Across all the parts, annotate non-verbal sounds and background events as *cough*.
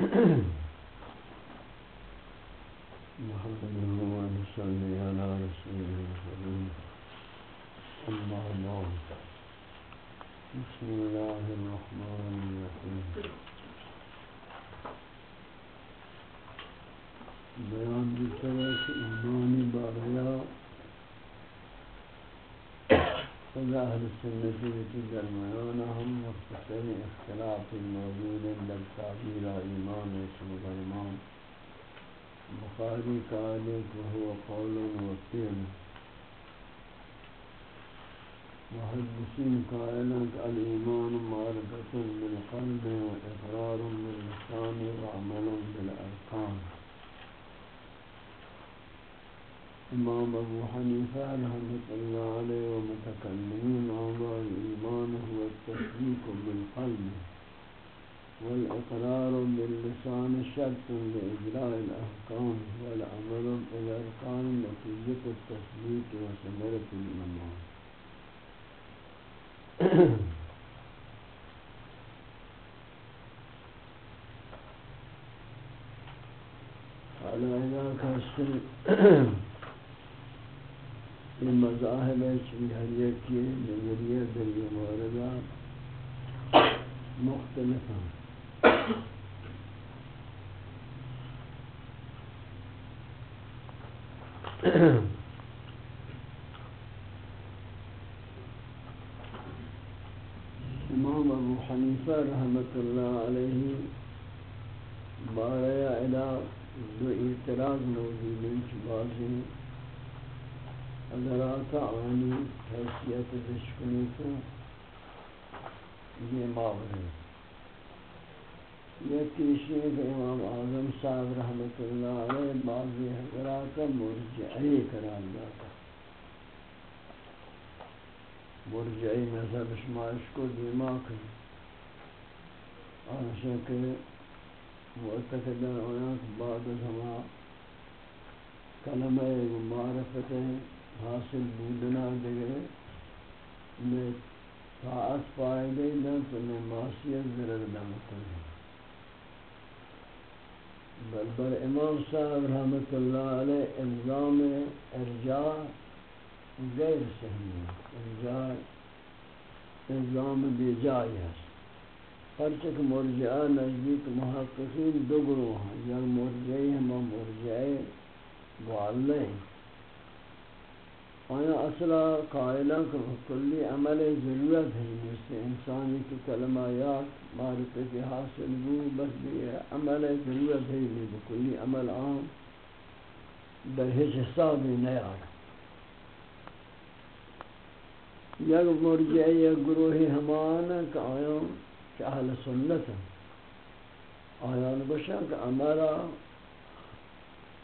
Mm-hmm. *clears throat* أهل السنة يتجمعون هم مستحسن اختلاف موجود بل تعبير إمام شبه الإمام البخاري كذلك وهو قول وفعل. محدثين قائلا الإيمان معرفة بالقلب وإقرار باللسان وعمل بالأركان. إمام أبو حنيفة رحمة الله عليه ومتكلمين على الإيمان هو التصديق بالقلب والإقرار باللسان شرط لإجراء الأحكام والعمل بالأركان نتيجة التصديق وسمرة الإيمان. على إذا كسر یہ مذاہب ہے چوی ہر ایک کی نظریہ در یہ موردہ مختلف ہیں۔ امام ابو حنیفہ رحمت اللہ علیہ بارہ الہ دو اعتراض موجود ہیں۔ بازی اگر آتا آنی حیثیت دشکنی تو یہ معاور یہ تیشی کہ امام اعظم صاحب رحمت اللہ علیہ بعضی حضرات مرجعی قرار داتا۔ مرجعی مذہب شمائش کو دیما کر آنشا کہ معتقدہ ہونا بعد از ہما کلمہ معرفت ہیں۔ حاصل بودنا دیگه میں طاعت فائدے نہ تو میں معصیت ضرر نہ کنی بل بر امام صاحب رحمت اللہ علیہ الزام ارجاع غیر صحیح ارجاع الزام بے جائی ہے۔ پرچک مرجعہ نزدیک محققین دو گروہ ہیں۔ یا مرجعی ہم مرجعی معلّہ ہیں۔ آیا اصلا قائلہ کہ کلی عمل ضرورت ہے جس سے انسانی کی کلمات معرفت حاصل ہو بس بھی عمل ضرورت ہے بھی کلی عمل عام در ہیچ حساب نہیں آرہا یک مرجعی یک گروہی ہمانا کہ آیا کہ اہل سنت ہیں۔ آیا نگوشا کہ عملہ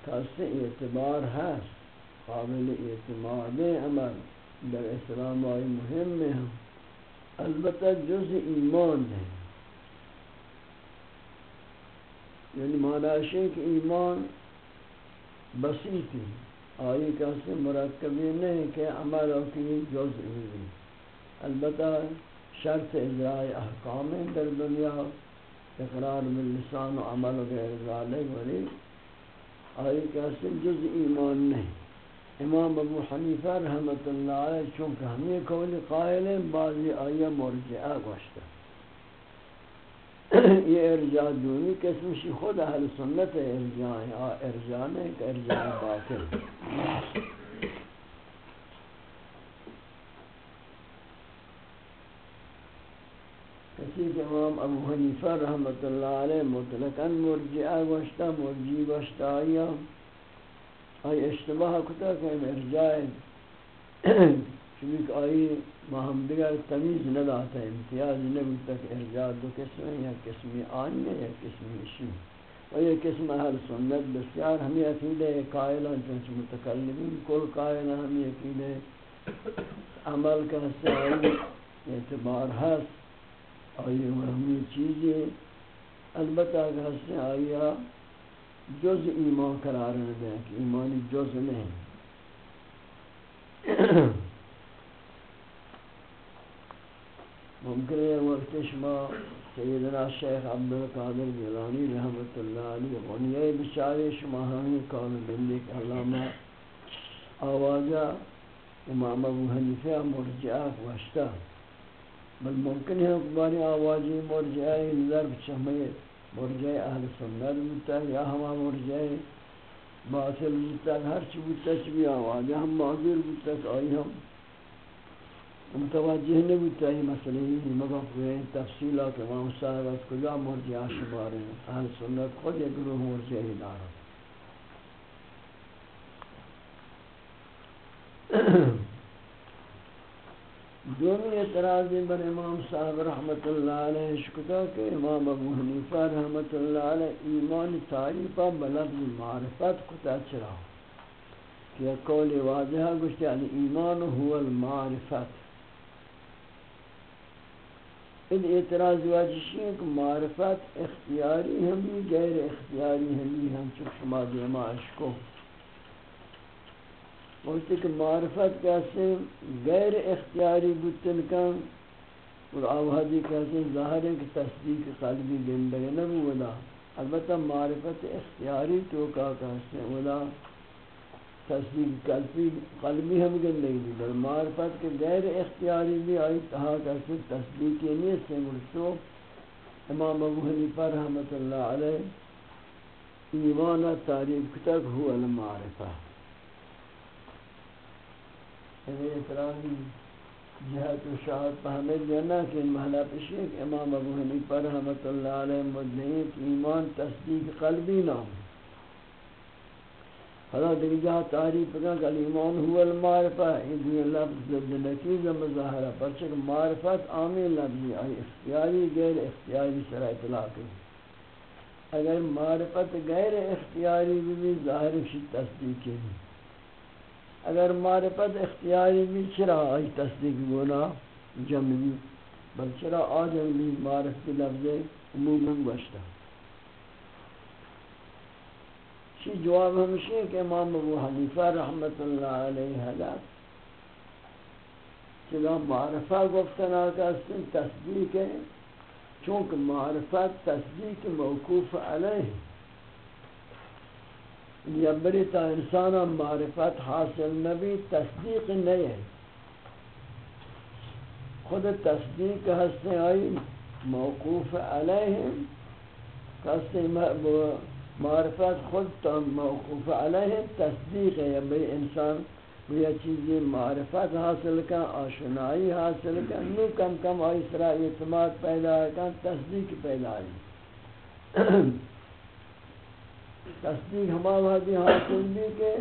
کسی اعتبار ہے۔ قابل اعتماد عمل در اسلام آئی مهم ہے البتہ جز ایمان ہے۔ یعنی معنی کہ ایمان بسیطی آئی کسی مرکبی نہیں کہ عمل کی جز بھی البتہ شرط اجراء احکام در دنیا۔ اقرار باللسان و عمل غیر ذالک، ولی آئی کسی جز ایمان نہیں۔ امام ابو حنیفہ رحمت اللہ علیہ، چونکہ ہم یہ قول قائل ہیں، بعضی آیا مرجعہ گوشتا یہ ارجاع دونی قسمشی خود اہل سنت ارجاع ہے ارجاع نہیں کہ ارجاع باطل۔ کسی کہ امام ابو حنیفہ رحمت اللہ علیہ مطلقاً مرجعہ گوشتا مرجی گوشتا آیا آئی اشتباہ کتا کہ ارجاء چونکہ آئی ہم دیگر تمیز نہ داتا ہے امتیاز نہ بودتا کہ ارجاء دو قسم ہیں یا قسمی آنی ہے یا قسمی اشی و یہ قسم اہل سنت بسیار ہمیں عقیدہ قائلہ چونچہ متکلمین، کل قائلہ ہمیں عقیدہ عمل کا حصہ آئی اعتبار حس آئی ہمیں چیزیں۔ البتہ کہ حصہ آئی جز ایمان قرار دیں کہ ایمانی جز نہیں۔ ممکن ہے وقت شما سیدنا شیخ عبدالقادر گیلانی رحمت اللہ علیہ غنیہ بچارے شما ہمیں کام بندے کہ علامہ آوازہ امام ابو حنیفہ مرجعہ وشتا بل ممکن ہے کہ آوازی مرجعہ نظر بچہمیں مرجعہ اہل سنت بتا یا ہما مرجعہ باطل بتا ہر چی بتا چی آوازہ ہم معذور بتا کہ آئی ہم متوجہ نہیں چاہیے مسئلے ہی مگر کوئی تفصیلات امام صاحب از کجا مرجع شمار ہیں اہل سنت خود ایک گروہ مرجع ہی دارا *clears throat* دومی اعتراضی بر امام صاحب رحمت اللہ علیہ شکتا کہ امام ابو حنیفہ رحمت اللہ علیہ ایمان تعریفہ بلفظ معرفت کتا چرا کہ قول واضحہ گوشتی یعنی ایمان هو المعرفت۔ ان اعتراض واجشی ہے کہ معرفت اختیاری ہمی غیر اختیاری ہمی ہم چک شما دیما عشقو بولتے کہ معرفت کیسے غیر اختیاری بودتن کن اور آوہدی کیسے ظاہر ہے کہ تصدیق قلبی گندگی نبو ولا. البتہ معرفت اختیاری تو کا کیسے ولا تصدیق قلبی قلبی ہم گن نہیں دی معرفت کے غیر اختیاری بھی آئی تہا کسی تصدیق کے لیے سے مرسو امام ابو حنیفہ رحمت اللہ علیہ ایمان تعریف تک ہوا المعرفہ اعتراضی جہت و شاہد پہمد جانا کہ محلہ پشیک امام ابو حنیفہ رحمت اللہ علیہ مدنین ایمان تصدیق قلبی نام حالا دیکھ جہاں تعریف کرنا کہ ایمان هو المعرفہ، یہ لفظ ضد نکیز مظاہرہ پرچک معرفت عامی لفظی آئی اختیاری غیر اختیاری سرا اطلاق اگر معرفت غیر اختیاری بھی ظاہر شی تصدیق ہے۔ اگر معرفت اختیاری بھی چرا آئی تصدیق گونا جمعی بل چرا آجم بھی معرفت لفظ عموما بشتا چی جواب ہمشی کہ امام ابو حنیفہ رحمت اللہ علیہ حضرت چلا معرفہ گفتنا کا تصدیق ہے، چونکہ معرفت تصدیق موقوف علیہ۔ یا بری تا انسان معرفت حاصل نبی، تصدیق نہیں ہے خود تصدیق ہستے آئی، موقوف علیہ کسی معرفت خود تو موقوف علیہ تصدیق ہے۔ بھئی انسان یہ چیزی معرفت حاصل کا آشنائی حاصل کا نو کم کم آئی، سرا اعتماد پیدا کا تصدیق پیدا آئی۔ تصدیق ہما وحدی حاصل بھی کہ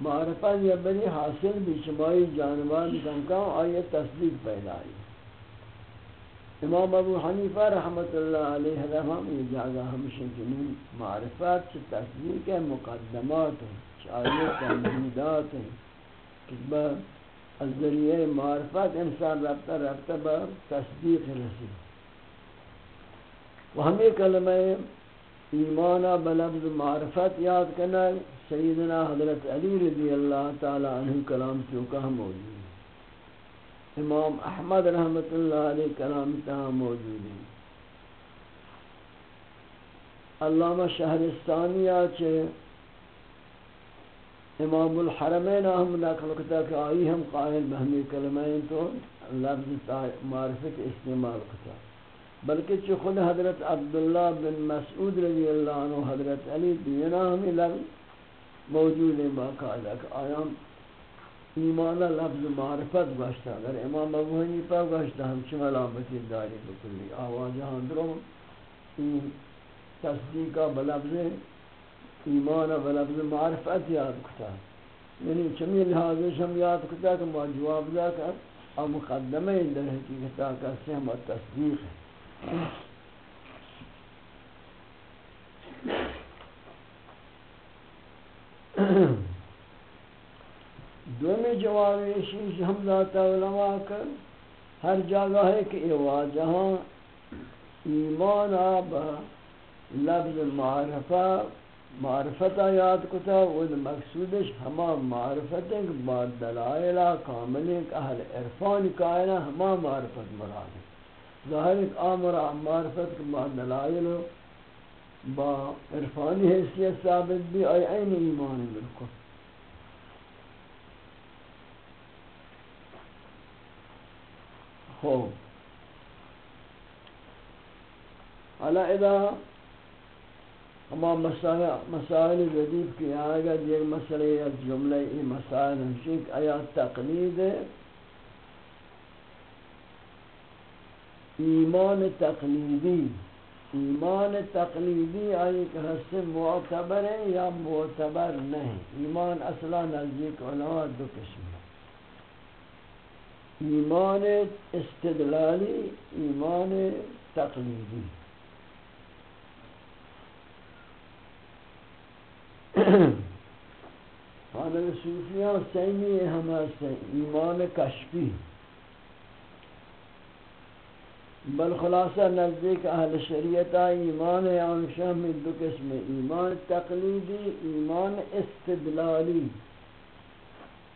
معرفت یا بری حاصل بھی شمائی جانبان کم کم آئی تصدیق پیدا آئی امام ابو حنیفہ رحمت اللہ علیہ رحم یہ جاگہ ہمشہ جنین معرفات سے تصدیق ہے، مقدمات ہیں، چاہیے تنبیدات ہیں۔ کہ از ذریعہ معرفت انسان رفتہ رفتہ با تصدیق رسی و ہمیں کلمہ ایمانہ بلفظ معرفت یاد کرنا سیدنا حضرت علی رضی اللہ تعالی عنہ کلام چوکہ موجود امام احمد رحمت اللہ علیہ کلام تہا موجود ہیں. علامہ شہرستانی آچے امام الحرمین ہم نقل کتا کہ آئی ہم قائل بہمی کلمین تو لفظ معرفت استعمال کتا بلکہ چی خود حضرت عبداللہ بن مسعود رضی اللہ عنہ حضرت علی دینا ہمیں لفظ موجود ہیں باقاعدہ کہ آیام ایمان لفظ معرفت گوشتا، اگر امام ابو حنیفہ گوشتا ہم چی ملامتی داری بکلی، آواز ہاں دروں این تصدیقہ بلفظ ایمان بلفظ معرفت یاد کتا۔ یعنی چمی لحاظش ہم یاد کتا کہ ما جواب دا کر اور مقدمہ در حقیقتا کا سہم و تصدیق ہے۔ دومی جواب شیش ہم ذاتا علماء کر، ہر جگہ ہے کہ یہ واجہاں ایمان آبا لفظ معرفہ معرفتہ یاد کتا وہ مقصودش ہما معرفت ہے کہ بعد دلائلہ کامل اہل عرفان کائنہ ہما معرفت مراد ہے ظاہر ایک آمر معرفت کے بعد دلائل با عرفانی حیثیت ثابت بھی آئی این ایمان بالکل۔ خوب۔ حالا اذا ہما مسائل مسائل جدید کی آگا یہ مسئلہ از جملہ ای مسائل ہمشک آیا تقلید ہے۔ ایمان تقلیدی ایمان تقلیدی آئی کہ حس معتبر ہے یا معتبر نہیں؟ ایمان اصلا نزدیک علماء دو قسم ایمان استدلالی، ایمان تقلیدی. *clears throat* حاضر صوفیان سیمی ہم ہستے ایمان کشفی. بل خلاصہ نزدیک اہل شریعت ایمان آنشاہ میں دو قسم، ایمان تقلیدی، ایمان استدلالی.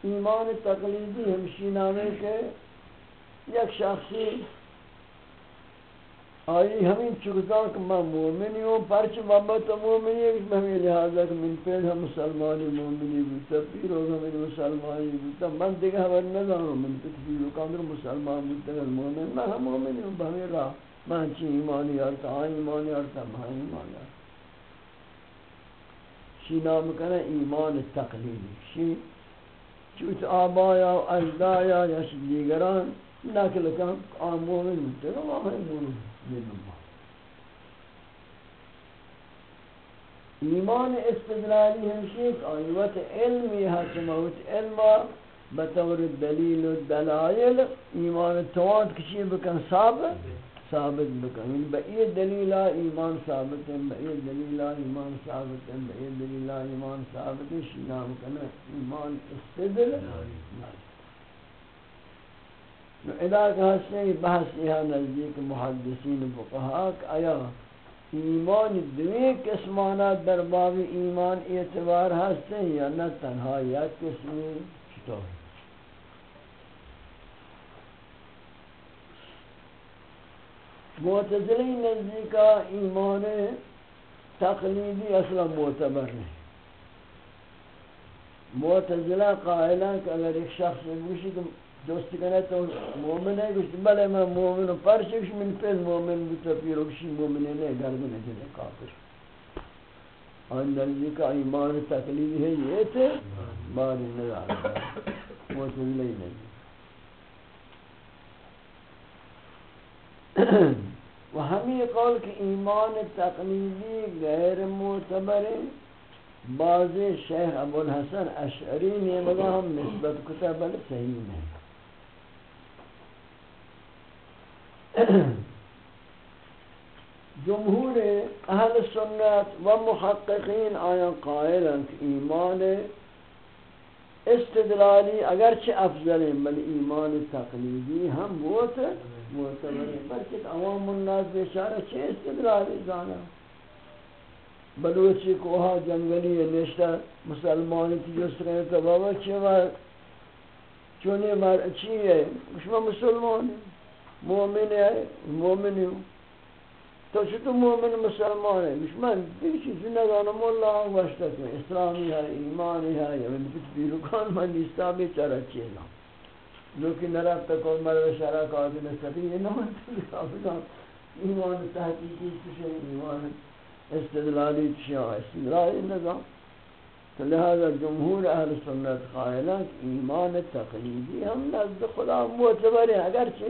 ایمان تقلیدی ہمشی نامے کے یک شخصی آئی ہمیں چکتا کہ میں مومنی ہوں پرچ محبت مومنی ہے کہ ہمیں لہذا کہ من پید ہم مسلمانی مومنی بودتا پیر ہوگا من مسلمانی بودتا، من دیگه خبر ندارم من تکفیر و کامر مسلمان بودتا کہ مومن، میں ہم مومنی ہوں بہمیں راہ من چی ایمانی آرتا آئی ایمانی آرتا میں ایمانی آرتا شی نام کنا ایمان تقلیدی شی چوت آبایا و اجدایا، یا شی دیگران نکل کن آن مومن بودتا۔ کہ آئی ایمان استدلالی ہمشیک آئیوت علمی حکموت علما بطور دلیل و دلائل، ایمان توانت کشی بکن ثابت ثابت بکن. یعنی بئی دلیلہ ایمان ثابت یعنی ہے بئی دلیلہ ایمان ثابت یعنی ہے بئی دلیلہ ایمان ثابت ہے شنام کنا ایمان استدلالی ادا کا حسن بحث یہ نزدیک محدثین فقہا کہ آیا ایمان دوی قسمانا در باب ایمان اعتبار ہستے یا نہ تنہا یا قسمی چطور؟ معتزلی نزدیکا ایمان تقلیدی اصلا معتبر نہیں معتزلہ قائلہ کہ اگر ایک شخص گوشی تو دوست کنے تو مومن ہے گوشت بلے میں مومن ہوں پرچکش من پیل مومن بتا پیروکشی مومن ہے نہیں گرد میں جلے کافر آن درجی کا ایمان تقلیدی ہے یہ تھے باری نظر موتن لئی نہیں نہیں و ہمیں قول کہ ایمان تقلیدی غیر معتبر ہے بعض شیخ ابو الحسن اشعری نے مگا ہم نسبت کتا بل صحیح نہیں *clears throat* جمہور اہل سنت و محققین آیا قائل ہیں کہ ایمان استدلالی اگرچہ افضل ہیں بل ایمان تقلیدی ہم بہت معتبر ہیں، بلکہ عوام الناس بیچارہ چھے استدلالی جانا بلوچی کوہا جنگلی نشتہ مسلمانی کی جس رہے تو بابا چھے چونے مر چی ہے کچھ مسلمان ہے مومن ہے، مومن ہوں۔ تو چھتو مومن مسلمان ہے مش دیکھ چیزی ندانم اللہ وشتا کہ اسلامی ہے، ایمانی ہے، یا من کچھ بیرکان من نیستا بھی چرا چیزا جو کہ نرفتا کون مرد شرع قابل سبی یہ نمان تلقا ایمان تحقیقی کشے ایمان استدلالی کشے استدلالی نظام۔ تو لہذا جمہور اہل سنت قائلہ ایمان تقلیدی ہم نزد خدا معتبر ہیں۔ اگرچہ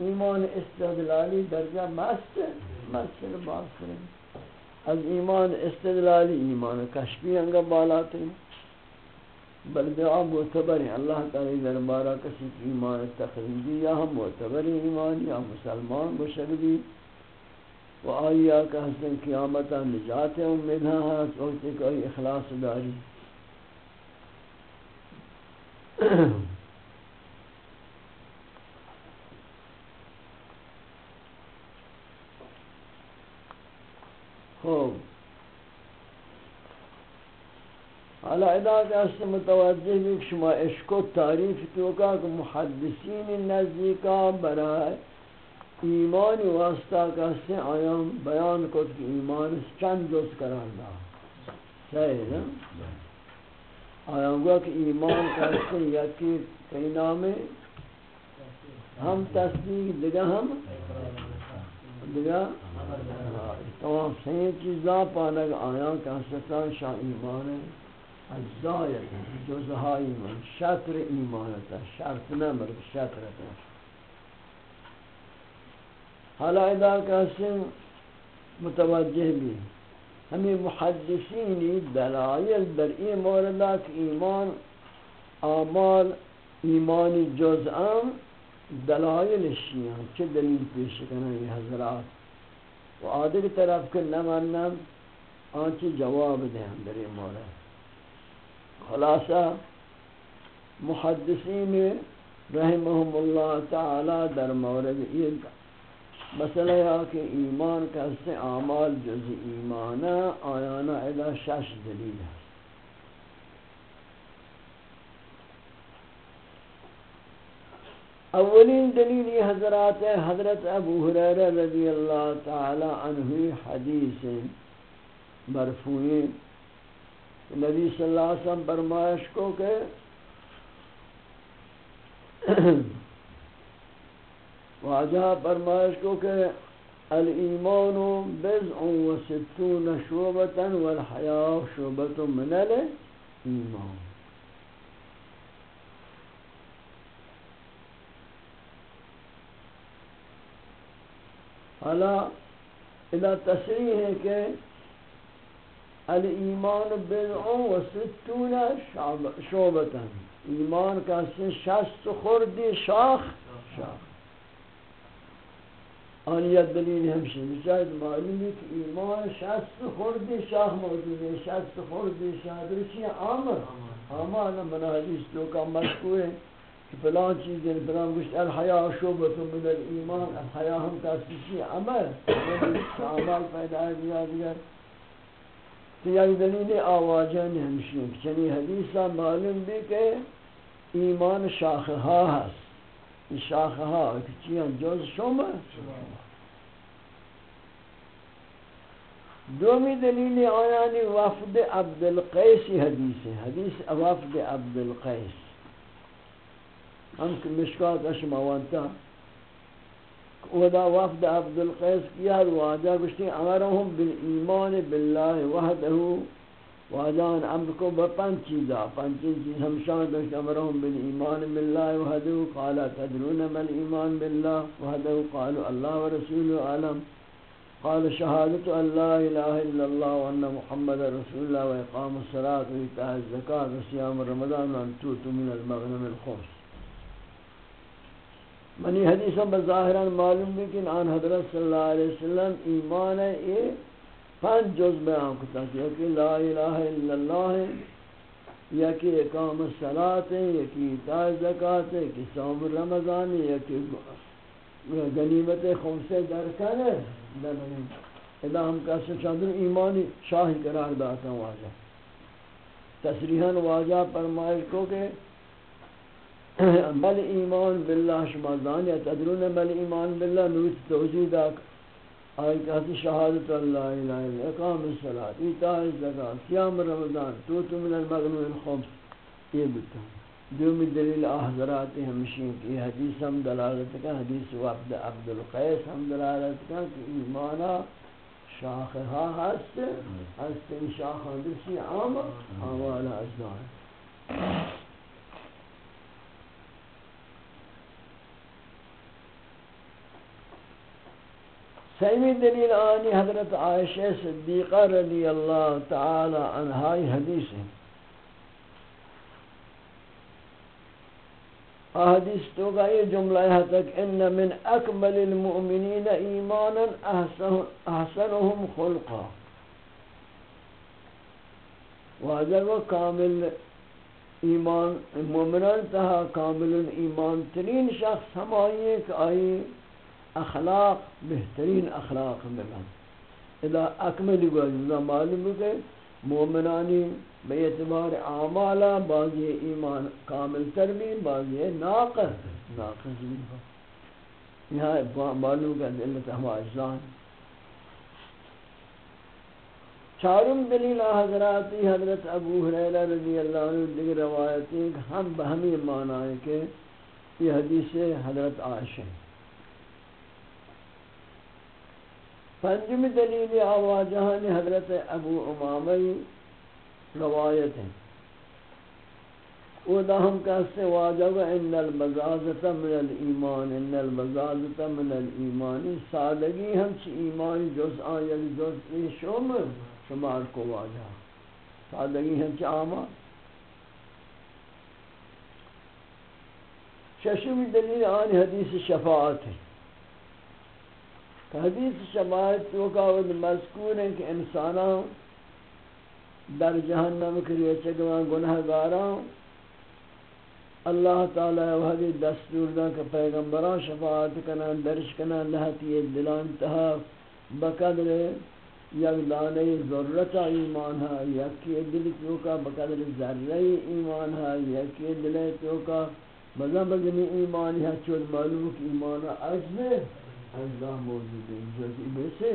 ایمان استدلالی درجہ مست مست باز از ایمان استدلالی، ایمان کشفی انگا بالات ہیں بل دعا معتبر ہیں، اللہ تعالی دربارہ کسی کی ایمان تخریجی یا ہم معتبر ایمان یا مسلمان بشردی و آئیا کا حسن قیامتا نجات امیدہ ہے ہاں، ہاں، سوچتے کوئی اخلاص داری۔ خوب. حالا ادا کہ اس متوجہ بھی شما عشق و تعریف تو کا کہ محدثین نزدیکا برائے ایمان واسطہ کا سے آیام بیان کو کہ ایمان چند جز قرار دا صحیح نا آیام گوا کہ ایمان کا سے یکی کئی نامے ہم تصدیق دگا ہم دیا؟ تمام. صحیح چیزا پانک آیا که حسطا شا ایمان اجزایت جزها ایمان. شطر ایمانتا شرط نمر شطرتا حالا ادا کسی متوجہ بھی ہمیں محدثینی دلائل بر این مورد ایمان آمال ایمانی جزء دلائل شیعان چه دلیل پیش کنن یہ حضرات؟ و آدھر طرف کے نمانم آنچہ جواب دیں در این مورد. خلاصہ محدثین رحمهم اللہ تعالی در مورد یہ مسئلہ ہے کہ ایمان کا سے اعمال جز ایمان آیانا ادا شش دلیل ہے اولین دلیل یہ حضرات ہے، حضرت ابو حریرہ رضی اللہ تعالی عنہ حدیث مرفوعی نبی صلی اللہ علیہ وسلم فرمائش کو کہ *clears throat* واجہ فرمائش کو کہ الایمان بضع و ستون شعبتا والحیاء شعبت من الایمان۔ حالا اذا تصریح ہے کہ الایمان بضع و ستون شعبتا ایمان کا سے شست خوردی شاخ شاخ آنیت دلیل ہمشی بچاید معلومی کہ ایمان شست خوردی شاہ موجود ہے شست خوردی شاہ درچی آمر آمان من حدیث تو کا مشکو ہے فلان چیز ہے فلان گوشت الحیاء شعبت من الایمان الحیاء ہم تاسیسی عمل. عمل پیدا ہے دیا دیگر. تو یک دلیل آواجان ہمشی چنی یعنی حدیثہ معلوم بھی کہ ایمان شاخہا ہست شاخها که چیان جز شما. دومی دلیل آیانی وفد عبدالقیس حدیث ہے حدیث وفد عبدالقیس. ہم کہ مشکات اشما وانتا ودا وفد عبدالقیس کیا واجہ گشتی امرهم بالایمان بالله وحده واجان امر کو بپن چیزا پنچ چیز ہمشان داشت امرهم بالایمان بالله وحده قال تدرون ما الايمان بالله وحده قالوا الله ورسوله عالم قال شهادة ان لا اله الا الله وان محمد رسول الله واقام الصلاة وايتاء الزكاة وصيام رمضان وان توتوا من المغنم الخمس منی حدیثاں بظاہران معلوم بھی کہ آن حضرت صلی اللہ علیہ وسلم ایمان ہے یہ پنج جز بیان کتا کہ لا الہ الا اللہ ہے یکی اقام الصلاة ہے یکی اتاء زکاة ہے یکی صوم رمضان ہے یکی غنیمت خمس درکن. ہے ادا ہم کہتے ہیں ایمانی شاہی قرار داتا ہوں واجہ تصریحاً واجہ فرمائش کو کہ *coughs* بل ایمان باللہ شما دانی تدرون بل ایمان باللہ نویت توجید آکا آئی شہادت اللہ الہ الا اقام الصلاة، ایتاء الزکاة سیام رمضان، توتو من المغنون الخمس. یہ بتا دومی دلیل احضرات ہمشین کی حدیث ہم دلالت کا حدیث وعبد عبدالقیس ہم دلالت کا کہ ایمانا شاخها هست هست این شاخ درسی عام آوالا ازدان سیمی دلیل آنی حضرت عائشہ صدیقہ رضی اللہ تعالی عنہائی حدیث ہے۔ حدیث تو کا یہ جملہ ہے تک ان من اکمل المؤمنین ایمانا احسنهم خلقا۔ واجر و کامل ایمان مومنان تہا کامل ایمان ترین شخص ہمائی کہ آئی اخلاق، بہترین اخلاق ملن اذا اکمل گوزا معلوم ہے مومنانی بے اعتبار اعمالا بعضی ایمان کامل ترمین بعضی ناقص ناقص بھی یہاں معلوم کا دلت ہم اجزان چارم دلیل حضراتی حضرت ابو حریرہ رضی اللہ عنہ دیگر روایتی ہم بہمی معنی ہے کہ یہ حدیث حضرت عائشہ پنجم دلیل آواجہان حضرت ابو امامی روایت ہے۔ وہ ہم کہتے واجب ان المزازت من الایمان، ان المزازت من الایمان، سادگی ہم چی ایمان جز آیل یعنی جز ای شوم شمار کو واجہ۔ سادگی ہم چی آمان ششمی دلیل آن حدیث شفاعت ہے۔ حدیث شفاعت تو کا مذکور ہے کہ انسانوں در جہنم کریے چگوان گناہ گاراں اللہ تعالی وحدی دستور دا کہ پیغمبران شفاعت کنن درش کنن لہتی دلان تہا بقدر یک دانے ضرورتا ایمان ہے یکی دل کیوں کا بقدر ذرہ ایمان ہے یکی دل کیوں کا مزہ بزنی ایمان ہے چود معلوم کہ ایمان عجز ہے۔ اجزا موجود ہے جزئی بیسے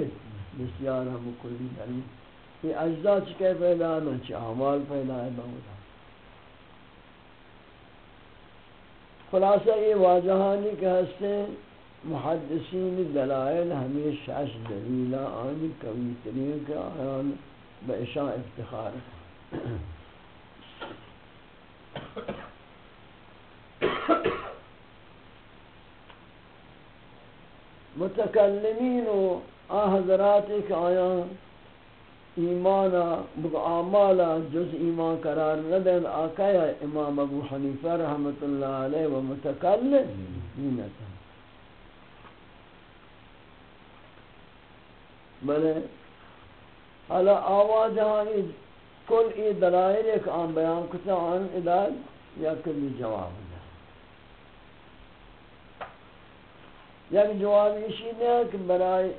بسیار ہم کلی دلیل یہ اجزا چکے پیدا نہ چاہ عمال پیدا ہے بہتا خلاصہ، یہ واضحانی کہ ہستے محدثین دلائل ہمیشہ شش دلیلہ آنی کبھی ترین کے آیان بشاء افتخار ہے *coughs* متکلمین و آحضرات ایک آیان ایمانا اعمالا جز ایمان قرار ندن. آقای امام ابو حنیفہ رحمت اللہ علیہ و متکلم بلے، حالا آواز ہاں کل ای دلائل ایک آن بیان کتا، آن اداد یا کلی جواب دا یک جواب اسی ہے کہ برای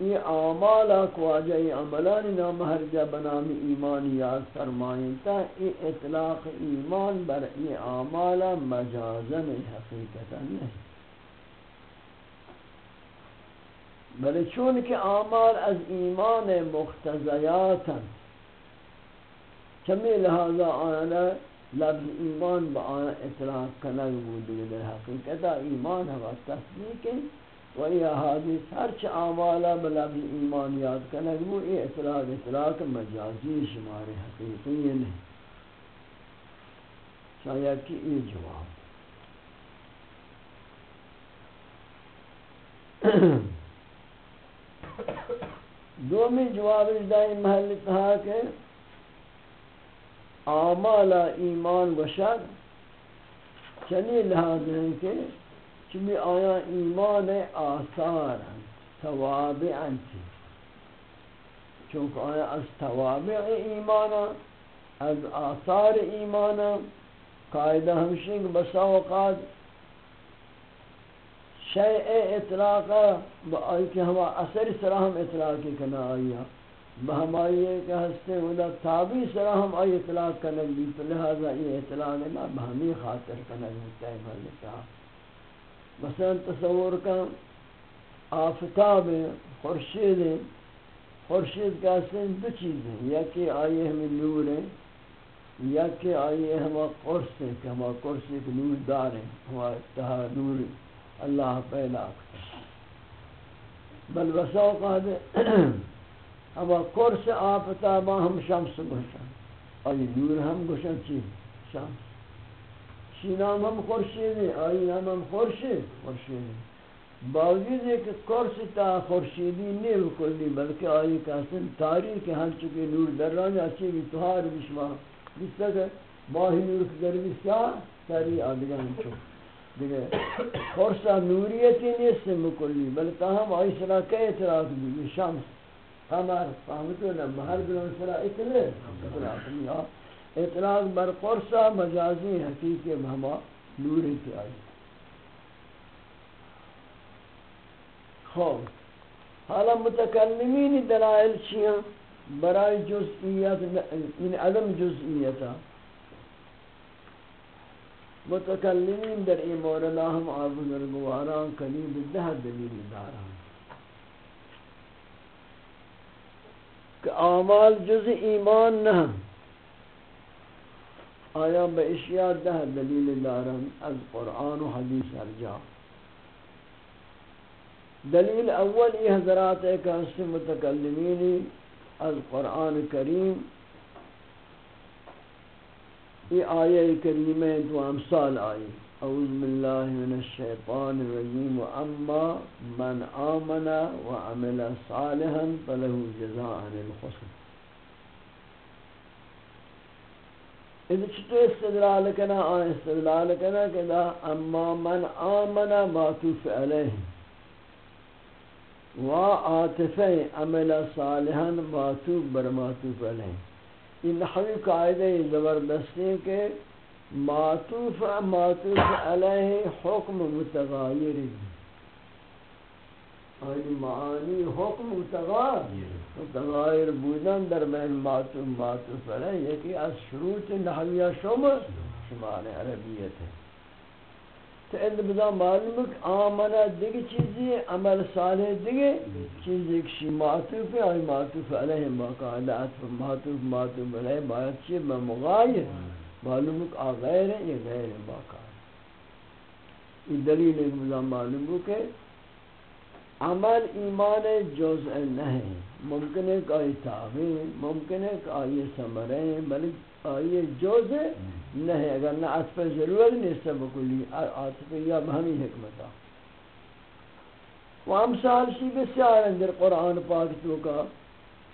یہ اعمال اقواجہ یہ عملانی نام ہر جا بنامی ایمان یاد فرمائیں تا یہ اطلاق ایمان بر یہ اعمال مجازن حقیقتا نہیں۔ بلے چون کہ اعمال از ایمان مختزیاتا چمی لہذا آنا لفظ ایمان با آنا اطلاق کنگ بود در حقیقتا ایمان ہوا تصدیق ہے و یہ حادث ہر چھ آمالا بلب ایمان یاد کنگ وہ یہ اطلاق اطلاق مجازی شمار حقیقی نہیں شاید کی یہ جواب. *coughs* دومی جواب دائی محل تھا کہ آمالا ایمان و شد چنی لحاظ ہیں کہ چمی آیا ایمان آثار توابع چی. چونکہ آیا از توابع ایمانا از آثار ایمانا قائدہ ہمشنگ بسا اوقات شیء اطلاقا با آئی کہ ہما اثر سراہم اطلاقی کنا آئیا بہمائی ہے کہ ہستے ہودا تابی سراہم آئی اطلاق کنگ بھی لہذا یہ اطلاق ہے بہمی خاطر کنگ ہوتا ہے ملکہ مثلا تصور کا آفتاب خورشید خورشید کا سن دو چیز ہیں، یا کہ آئیے ہمیں نور ہیں، یا کہ آئیے ہم قرص ہیں، کہ ہم قرص ایک نور دار ہیں ہمارا نور اللہ پیدا بل بساو قاد ہم قرص آفتابا ہم شمس گوشن۔ آئی نور ہم گوشن چی؟ شمس۔ چی نام ہم خورشید ہیں آئی نام ہم خورشید خورشید ہیں باوجود ہے کہ قرص تا خورشیدی نہیں بکلی بلکہ آئی کہتے تاریخ ہم چکے نور در رانی اچھی بھی تہار بشما۔ جس تک ماہی نور کی در بسیا تاری آدگان چک دیکھے خورسا نوریتی نہیں سے مکلی بلکہ ہم آئی سرا کئی اعتراض بھی شمس۔ قمر فهمتو لما هر بلون سرا اتلے اطلاق بر قرصہ مجازی حقیقی ہما نور کی آئی خوب حالا متکلمین دلائل چیاں؟ برای جزئیت ان عدم جزئیتا متکلمین در این مورد ہم آبزرگواران قریب ده دلیل داران۔ کہ اعمال جز ایمان نہ آیا بے اشیاء ده دلیل دارن از قرآن و حدیث ارجا۔ دلیل اول یہ حضرات ایک اس متکلمین از قرآن کریم۔ یہ آیہ کریمہ دو امثال آئی اعوذ باللہ من الشیطان الرجیم واما من آمن وعمل صالحا فله جزاء الحسن اذا چھتو استدلال کنا آئے استدلال کنا کہ دا اما من آمن معطوف علیہ. و آتف عمل صالحا معطوف بر معطوف علیہ. یہ نحوی قاعدہ زبردستی کے معطوف معطوف علیہ حکم متغیر. آئی معانی حکم متغیر. متغیر بودن در بین معطوف معطوف علیہ یکی از شروط نحویہ شمر شمال عربیت. ہے تو اند بدا معلوم ہے کہ آمنہ دیگه چیزی، عمل صالح دیگه چیزی کشی معطوف ہے آئی معطوف علیہ باقاعدہ معطوف معطوف علیہ باید چی بمغایر معلوم ہے کہ آغیر ہے یہ غیر ہے، باقاعدہ۔ یہ دلیل ایک بدا معلوم ہے کہ عمل ایمان جزء نہیں ممکن ہے کہ آئی تعویم ممکن ہے کہ آئی سمریں بلکہ آئی جزء نہیں اگر نہ عطف ضرورت نہیں سب کلی عطف یا بہمی حکمتا و امثال شی بسیار اندر قرآن پاک تو کا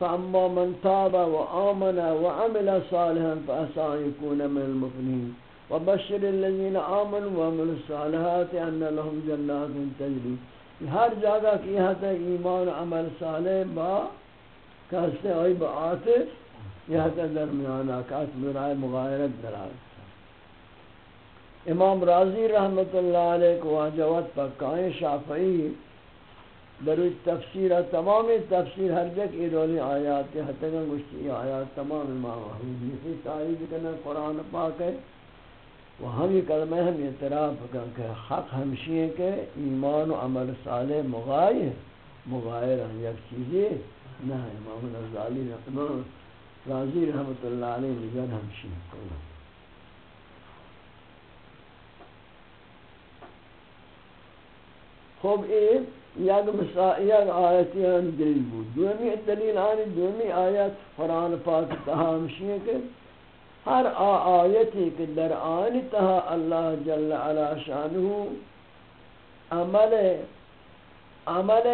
فاما من تاب و آمن و عمل صالحا فاسا يكون من المفلحين. وبشر الذين آمنوا وعملوا الصالحات ان لهم جنات تجري. ہر جگہ کی ہے ایمان عمل صالح با کہتے ہوئی با عاطف یہ حد درمیان آکاس برائے مغایرت درائے. امام راضی رحمت اللہ علیہ کو واجوت پکائیں شافعی دروی تفسیر تمام تفسیر ہر جگ ایدولی آیات ہے حتی حتیٰ گوشتی آیات تمام امام حضی اسی تائید کرنا قرآن پاک ہے۔ وہ ہم یہ کلمہ ہم اعتراف کر کہ حق ہمشی ہے کہ ایمان و عمل صالح مغایر مغایر ہیں، یک چیزی نہ امام نزالی امام راضی رحمت اللہ علیہ نظر ہمشی ہے خب این یک مسا یک آیتی یعنی آن دلیل بود. دومی دلیل آنی، دومی آیت قرآن پاک تہا ہمشی ہے کہ ہر آ آیتی کہ در آنی تہا اللہ جل علا شانہ عمل عمل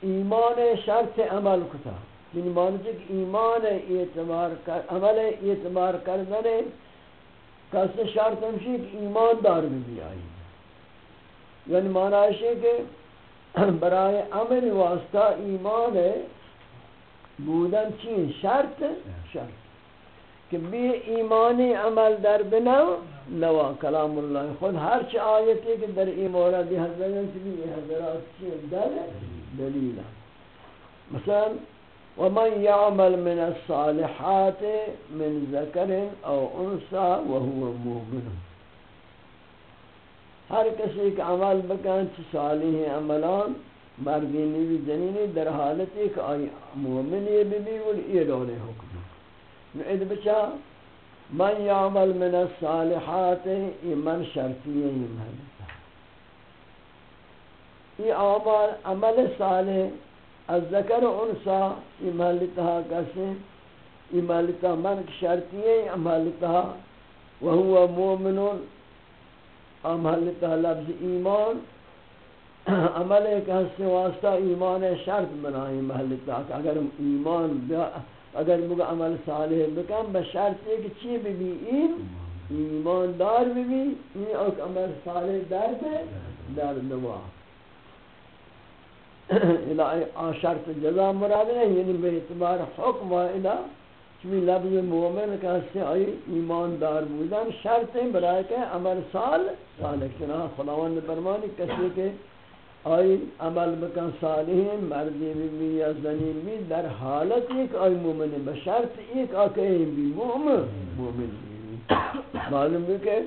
ایمان شرط عمل کتا. یعنی مانتے کہ ایمان اعتبار کر، عمل اعتبار کردن کس شرط ہمشی کہ ایمان دار بھی آئی. یعنی معنی ہے کہ برای عمل واسطہ ایمان بودن چین شرط شرط. کہ بی ایمانی عمل در بنا نوا کلام اللہ خود ہر چی آیتی کہ در ای موردی حضرت بھی حضرات چین در دلیل. مثلا، ومن يعمل من الصالحات من ذكر او انثى وهو مؤمن. ہر کسی کا عمل بکن چھ صالح عملان مردینی بھی جنینی در حالت ایک آئی مومنی بھی بھی ولی دول حکم نعید بچا من یعمل من الصالحات ای من شرطی ہے، یہ یہ عمل عمل صالح، از ذکر انسا، یہ محلتا کسی یہ محلتا من شرطی ہے، یہ محلتا وهو مومنون عمل تا لفظ ایمان، عمل ایک حصے واسطہ، ایمان شرط بنائی محل تا اگر ایمان اگر مگا عمل صالح بکن بشرط ہے کہ چی بھی بھی این ایمان دار بھی بھی این اوک عمل صالح در دے در دوا الہی آ شرط جزا مراد ہے یعنی بے اعتبار حکم و الہ چمی لفظ مومن کہتے ہیں آئی ایماندار بودن شرط ہیں برای کہ عمل سال صالح چنان خداوند برمانی کسی کہ آئی عمل بکن صالحین مردی بھی بھی یا زنین بھی، در حالت ایک آئی مومن بشرط ایک آکہیں بھی مومن مومن بھی معلوم بھی کہ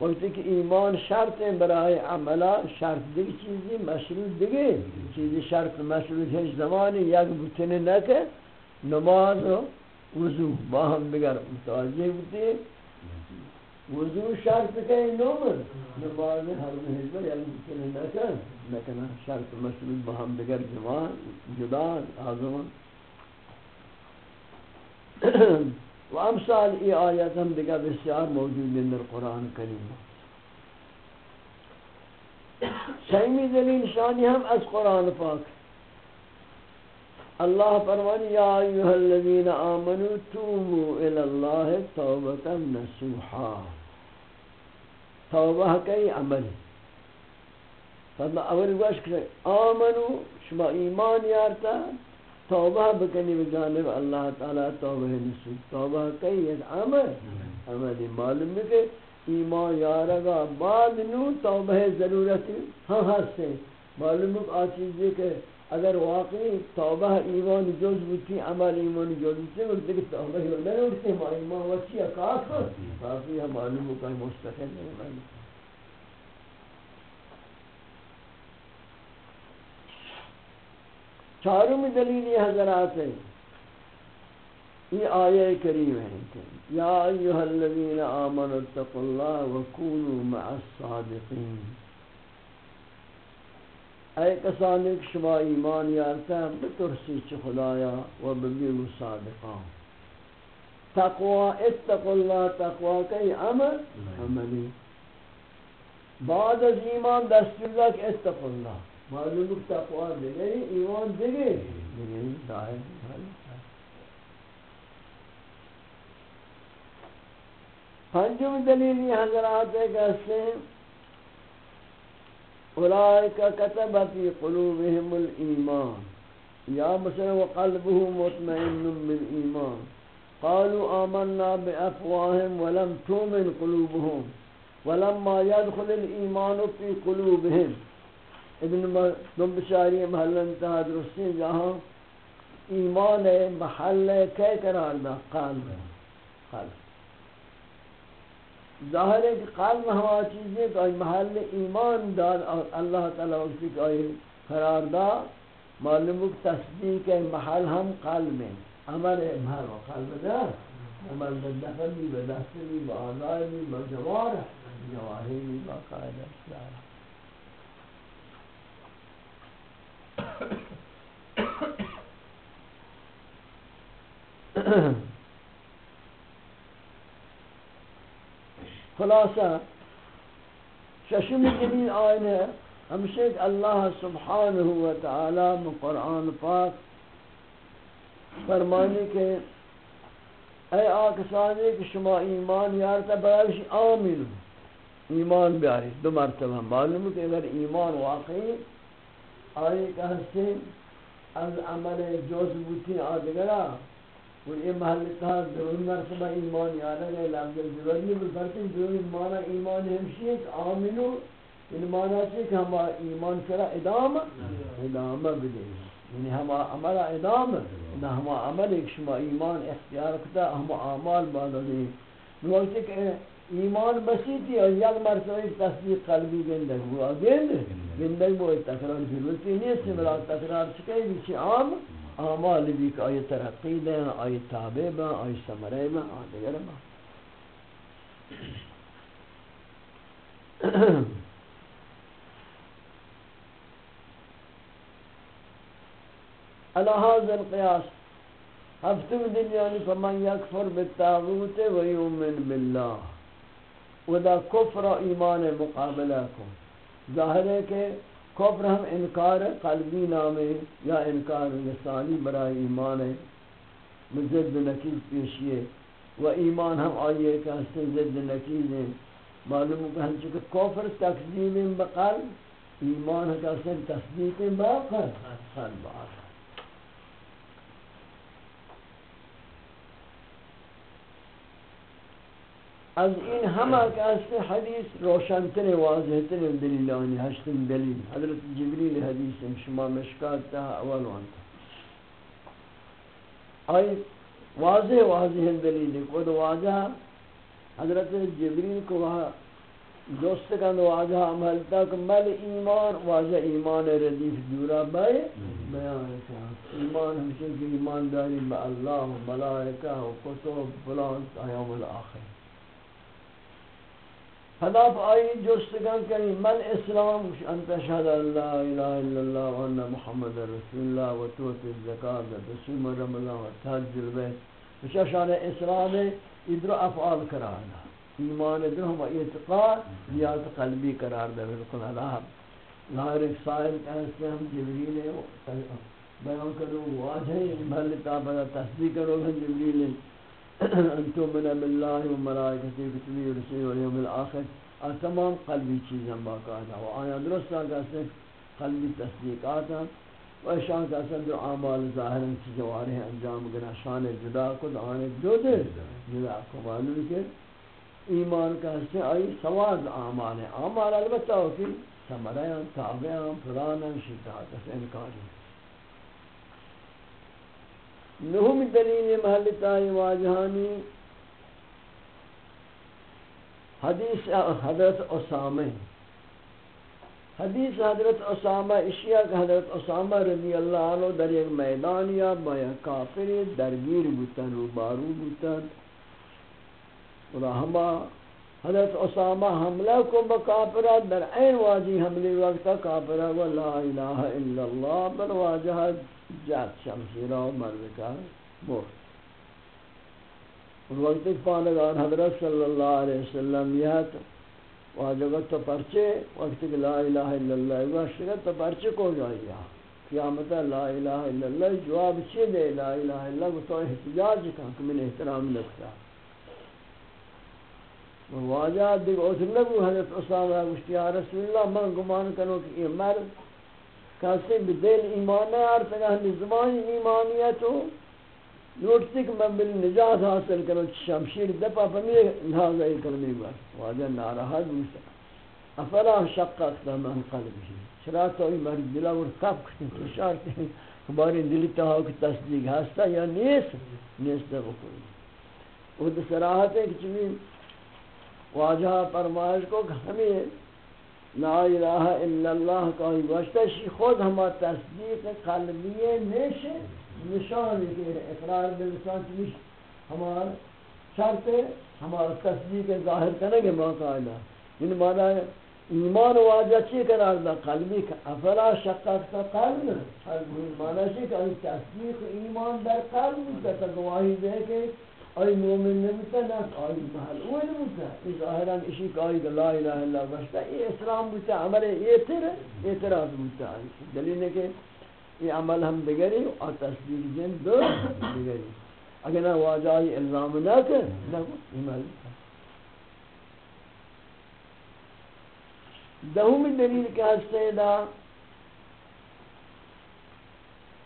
وقتی کہ ایمان شرط ہیں برای عملہ، شرط دیگه چیزی، مشروط دیگه چیزی، شرط مشروط هیچ زمانی یک بتنه نکه نماز و وضو با هم بگر متوجه بودی وضو شرط که نمر نماز هر مهزبر یک بتنه نکه نکنه شرط مشروط با هم بگر جماع جدا آزمان. *clears throat* و امثال ای آیت ہم دیگا بسیار موجود ہیں در قرآن کریم. سیمی دلیل شانی ہم از قرآن پاک اللہ فرمانی یا ایوہ الذین آمنوا توبوا الاللہ توبتا نسوحا توبہ کئی عمل؟ فضل اول گوش کرے۔ آمنوا، شما ایمان یارتا، توبہ بکنی بجانب اللہ تعالی توبہ نسو توبہ کئی ایک عمل؟ معلوم ہے ایمان یارگا بعد نو توبہ ضرورت ہاں, ہاں ہستے معلوم ہے آ چیزی کہ اگر واقعی توبہ ایمان جز بودتی عمل ایمان جز بودتی اور دیکھ توبہ ہی نہیں اٹھتے ما ایمان وچی اکاف کافی ہے معلوم ہے کہ مستقل ہے چاروں میں دلیل یہ حضرات ہے یہ آیہ کریم ہے کہ یا ایوہ الذین آمنوا اتقوا اللہ وکونوا مع الصادقین. اے کسانی کہ شما ایمان یارتا بترسی چھ خدایا و بگیرو صادقان تقوی اتقوا اللہ تقوی کئی عمل عملی۔ بعد از ایمان دستور لک اتقوا اللہ۔ معلوم ہے تقوی دیگه ایمان دیگه دیگه ظاهر پنجم دلیل یہ حضرات ہے کہ اس اولئک كتب في قلوبهم الايمان یا مثلا وقلبه مطمئن بالايمان قالوا آمنا بافواههم ولم تؤمن قلوبهم ولما يدخل الايمان في قلوبهم ابن دم بشاری محل انتہا درستی جہاں ایمان محل کے قرار دا قلب قلب۔ ظاہر ہے کہ قلب ہوا چیزیں کہ محل ایمان دار اللہ تعالی وقتی کہ آئی قرار دا معلوم ہے تصدیق ہے، محل ہم قلب میں عمل ہے، محل و قلب دا عمل دا دفن بھی بدست بھی بآزار بھی بجوار جواہی بھی باقاعدہ اشیارہ *coughs* خلاصہ ششم جمیل آئین ہے ہمشہ کہ اللہ سبحانہ و تعالی قرآن پاک فرمانے کے، اے آکسانی کہ شما ایمان یارتا برایش آمین ایمان بیاری دو مرتبہ۔ معلوم کہ اگر ایمان واقعی آئی کہ ہستیں از عمل جوز بوتی آدگرہ و یہ محل تھا ضرور مرتبہ ایمان یادہ گئے لفظ ضرور نہیں بلکہ ضرور مانا ایمان ہمشی ایک آمنو ان مانا سے کہ ہم ایمان سرا ادامہ ادامہ بدے یعنی ہم عمل ادامہ نہ ہم عمل ایک شما ایمان اختیار کتا، ہم اعمال بعد دیں. وقت کہ ایمان بسیطی اور یک مرتبہ ایک تصدیق قلبی گندگ ہوا گند گندگ وہ تکرار ضرورتی نہیں سے ملا تکرار چکے بیچی عام اعمال بھی کہ آئی ترقی دیں آئی تابع با آئی سمرے با آئی دیگر با *clears throat* على هذا القياس هفتم دنياني فمن يكفر بالتاغوت ويؤمن بالله. ودا کفر و ایمان مقابلہ کو ظاہر ہے کہ کفر ہم انکار قلبی نامے یا انکار لسانی برای ایمان ہے۔ مزد نکیز پیشیے و ایمان ہم آئیے کہ ہستے زد نکیز ہیں۔ معلوم کہ ہم چکہ کفر تقزیم بقل ایمان ہے کہ ہستے تصدیق باقر قلب باقر از این همه که از حدیث روشنتر، واضحتر دلیلانی هشتن دلیل. حضرت جبریل حدیث شما مشکات تا اول وانتا آئی واضح واضح دلیل. خود واضح. حضرت جبریل کو وہاں دوست کن واجہ عمل تک مل ایمان واجہ ایمان ردیف دورا بے بیان کن ایمان ہمشن کی ایمان داری با اللہ و ملائکہ و کتب فلان ایام الاخر حداف آئی جست کن کنی مل اسلام انت شہد اللہ الہ الا اللہ و انہ محمد رسول اللہ و توت الزکاة بسیم رمضان و تحج البیت. وشاشان اسلام ادرو افعال کرانا ایمان در ہم اعتقاد نیاز قلبی قرار دے بالکل اللہ ظاہر ایک سائل کہتے ہم جبریل بیان کرو واجہ محل تابدہ تصدیق کرو، ہم جبریل انتو من باللہ و ملائکتی کتبی رسول و یوم الاخر تمام قلبی چیزیں باقاعدہ و آیا درست درستہ کہتے قلبی تصدیقات ہیں و اشان کا کہتے جو اعمال ظاہر کی جوارح انجام گنا شان جدا کو آنے دو دے جدا کو معلوم کہ ایمان کا حصہ آئی سواد آمال ہے آمال البتہ ہوتی سمرائیاں تابعاں پرانا شکایت اس انکاری نہم دلیل محل تائی واجہانی حدیث حضرت اسامہ حدیث حضرت اسامہ، اشیاء کہ حضرت اسامہ رضی اللہ عنہ در ایک میدانیا بایا کافر درگیر بوتن روبارو بوتن اور ہما حضرت اسامہ حملہ کو بکافرہ در این واجی حملی وقتا کافرہ و لا الہ الا اللہ بر واجہ جات شمشیرہ و مردکہ مرد۔ اور وقت ایک پانگان حضرت صلی اللہ علیہ وسلم یہ تو واجہ تو پرچے وقت ایک لا الہ الا اللہ وقت تو پرچے کو جائی قیامت لا الہ الا اللہ جواب چی دے، لا الہ الا اللہ تو احتجاج کہاں کہ من احترام لگتا ہے واجہ دیکھ اوز لگو حضرت اسامہ گوشتی یا رسول اللہ، من گمان کنو کہ یہ مرد کسی بدل ایمان ہے ہر سگا ہمی زمانی ایمانیت ہو لوٹتی کہ من بل نجات حاصل کنو، شمشیر دپا پمی نحاظ ای کلمی بار۔ واجہ نارہا گوشتا افلا شقت من قلبی۔ چرا تو ای مرد دلا ور کب کتن تشار کتن باری دلی تاہو کی تصدیق ہستا یا نیست؟ نیست بکلی وہ تو سراحت ہے کہ چمی واجہ فرمائش کو ہمیں لا الہ الا اللہ کا ہی وشتشی خود ہما تصدیق قلبی نیش نشان کے اقرار بلسان چمیش ہمارا شرط ہمارا تصدیق ظاہر کرنے کے باقاعدہ ان مانا ایمان واجہ چی قرار دا؟ قلبی کا افلا شقت کا قلب مانا چی کہ تصدیق ایمان در قلب کا گواہی دے کہ آئی مومن نبوتا نا آئی محل اوہ نبوتا یہ ظاہران اسی کا آئی لا الہ الا اللہ بشتا یہ اسلام بوتا عمل یہ تر اعتراض بوتا دلیل ہے کہ یہ عمل ہم دگری اور تصدیق جن دو دگری اگر نہ واجائی الزام نہ کر، نہ عمل دہومی دلیل کیا ہستے دا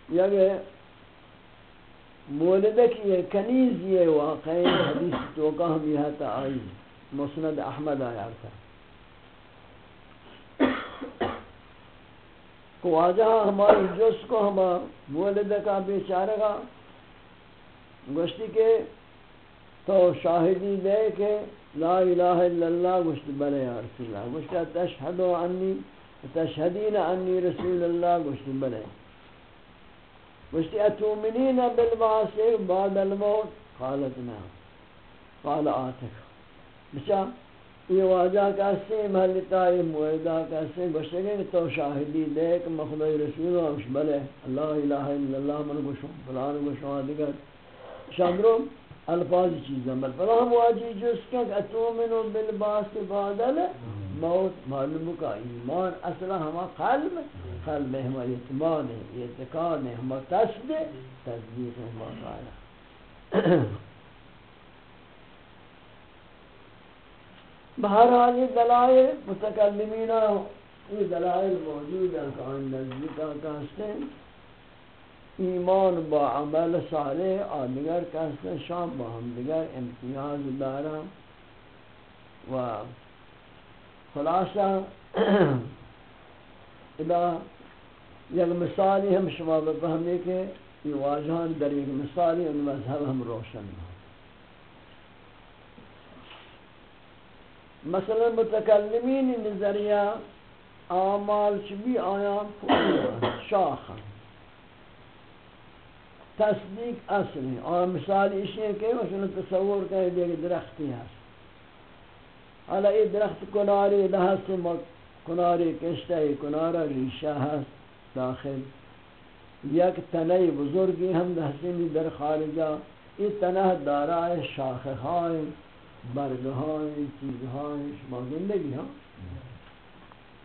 یا کہ مولدہ کی یہ کنیز یہ واقعی حدیث توقع ہم یہ تا آئی مسند احمد آیا تھا۔ کو آجا ہماری جس کو ہما مولدہ کا بیچارہ گا گوشتی کے تو شاہدی دے کہ لا الہ الا اللہ گوشت بلے یا رسول اللہ۔ گوشتی تشہدو عنی تشہدین عنی رسول اللہ گوشت بلے۔ مشتی اتومنین بالبعث بعد الموت قالت نعم قال آتک بچا یہ واجہ کہتے ہیں؟ محلتا یہ موعدہ کہتے ہیں؟ گوشتے کہ تو شاہدی دے کہ مخلوی رسول و امش بلے اللہ الہ الا اللہ، من گوشوں فلان گوشوں آدھگر شاندروں الفاظ چیزیں بل فلان واجی جس کہ اتومنو بالبعث بعد الموت معلوم کا ایمان اصلا ہما قلب قلب ہم اعتماد ہے، اعتقاد ہے ہم تصد تصدیق ہے ہم قائل *coughs* بہرحال یہ دلائل متکلمین یہ دلائل موجود ہیں کہ ان نزدیکا کہتے ہیں۔ ایمان با عمل صالح اور دیگر شام با ہم دیگر امتیاز دارا و خلاصہ، ادا یک مثالی ہم شما بفہمے کہ یہ واجہان در ایک مثالی ان مذہب ہم روشن ہوں مثلا متکلمین نظریہ آمال چبی آیان؟ شاخ تصدیق اصل ہے۔ اور مثال اسی ہے کہ مثلا تصور کہ دیکھ درختی ہے حالا یہ درخت کناری لحظ سے کناری کشتہ ہے کنارا ریشہ ہے داخل۔ یک تنہی بزرگی ہم دہسینی در خارجہ۔ یہ تنہ دارا ہے شاخ ہائیں برگ شما زندگی ہاں۔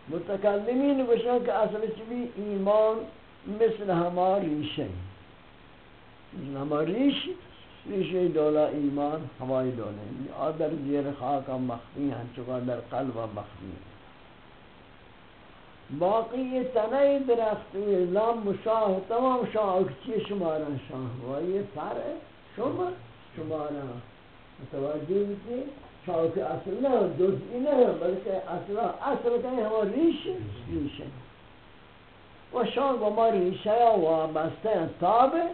متکلمین گوشن کہ اصل چبی ایمان مثل ہماری ریشہ مثل ہماری ریشہ ریشہ دولا ایمان ہوائی دولے آدر زیر خاکا مخفی ہیں، چکا در قلب مخفی ہیں۔ باقی یہ تنہی درخت لام شاہ، تمام شاہ چی شمارا شاہ۔ و یہ پر شما، شمارا۔ متوجہ ہوتی شاہ کے اصل نہ جزئی نہ، بلکہ اصل اصل کہیں ہم ریش ریش ہے و شاہ و ریشہ و بستے تابع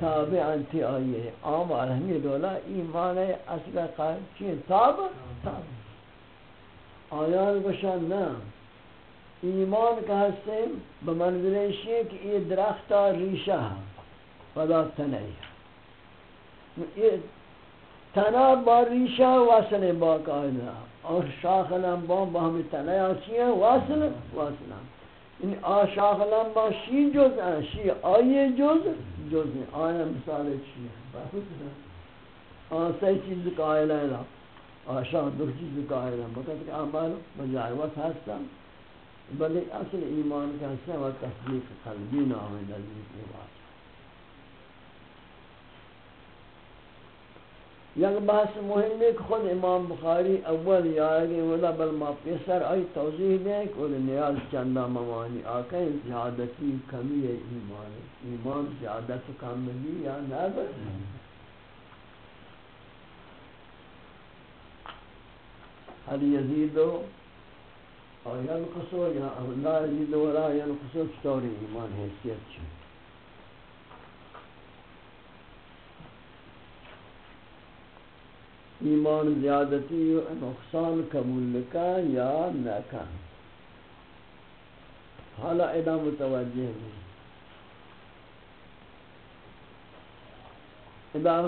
تابع انتی آئیے عام عالمی دولا ایمان اصل قائم چیئے تابع تابع آیان بشان نام ایمان کا حسن بمنظر ہے کہ یہ درخت ریشہ پدا تنہی یہ تنا با ریشہ وصل با قائدہ اور شاخ لنبا با ہمیں تنہی آچی ہیں وصل وصل این آشاغلن با شی جز شی آیه جز جز ہیں آیا مثال چی ہے آن سه چیز قائل ہے آشاغ دو چیز قائل ہے بکت که آمال بجائے وقت ہستا بلے اصل ایمان کا حصہ و تصدیق قلبی نام نزدیک بات یک بحث مهم ہے کہ خود امام بخاری اول یا یاگے ولا بل ما پیسر آئی توضیح دیں کہ وہ نیاز چندہ موانی آکے زیادتی کمی ہے ایمان ایمان زیادت کم بھی یا نبر هل يزيد اور ینقصو یا لا یزید ولا ینقصو چطور ایمان حیثیت چی ایمان زیادتی و نقصان قبول لکن یا نکن. حالا ادا متوجہ بھی ادا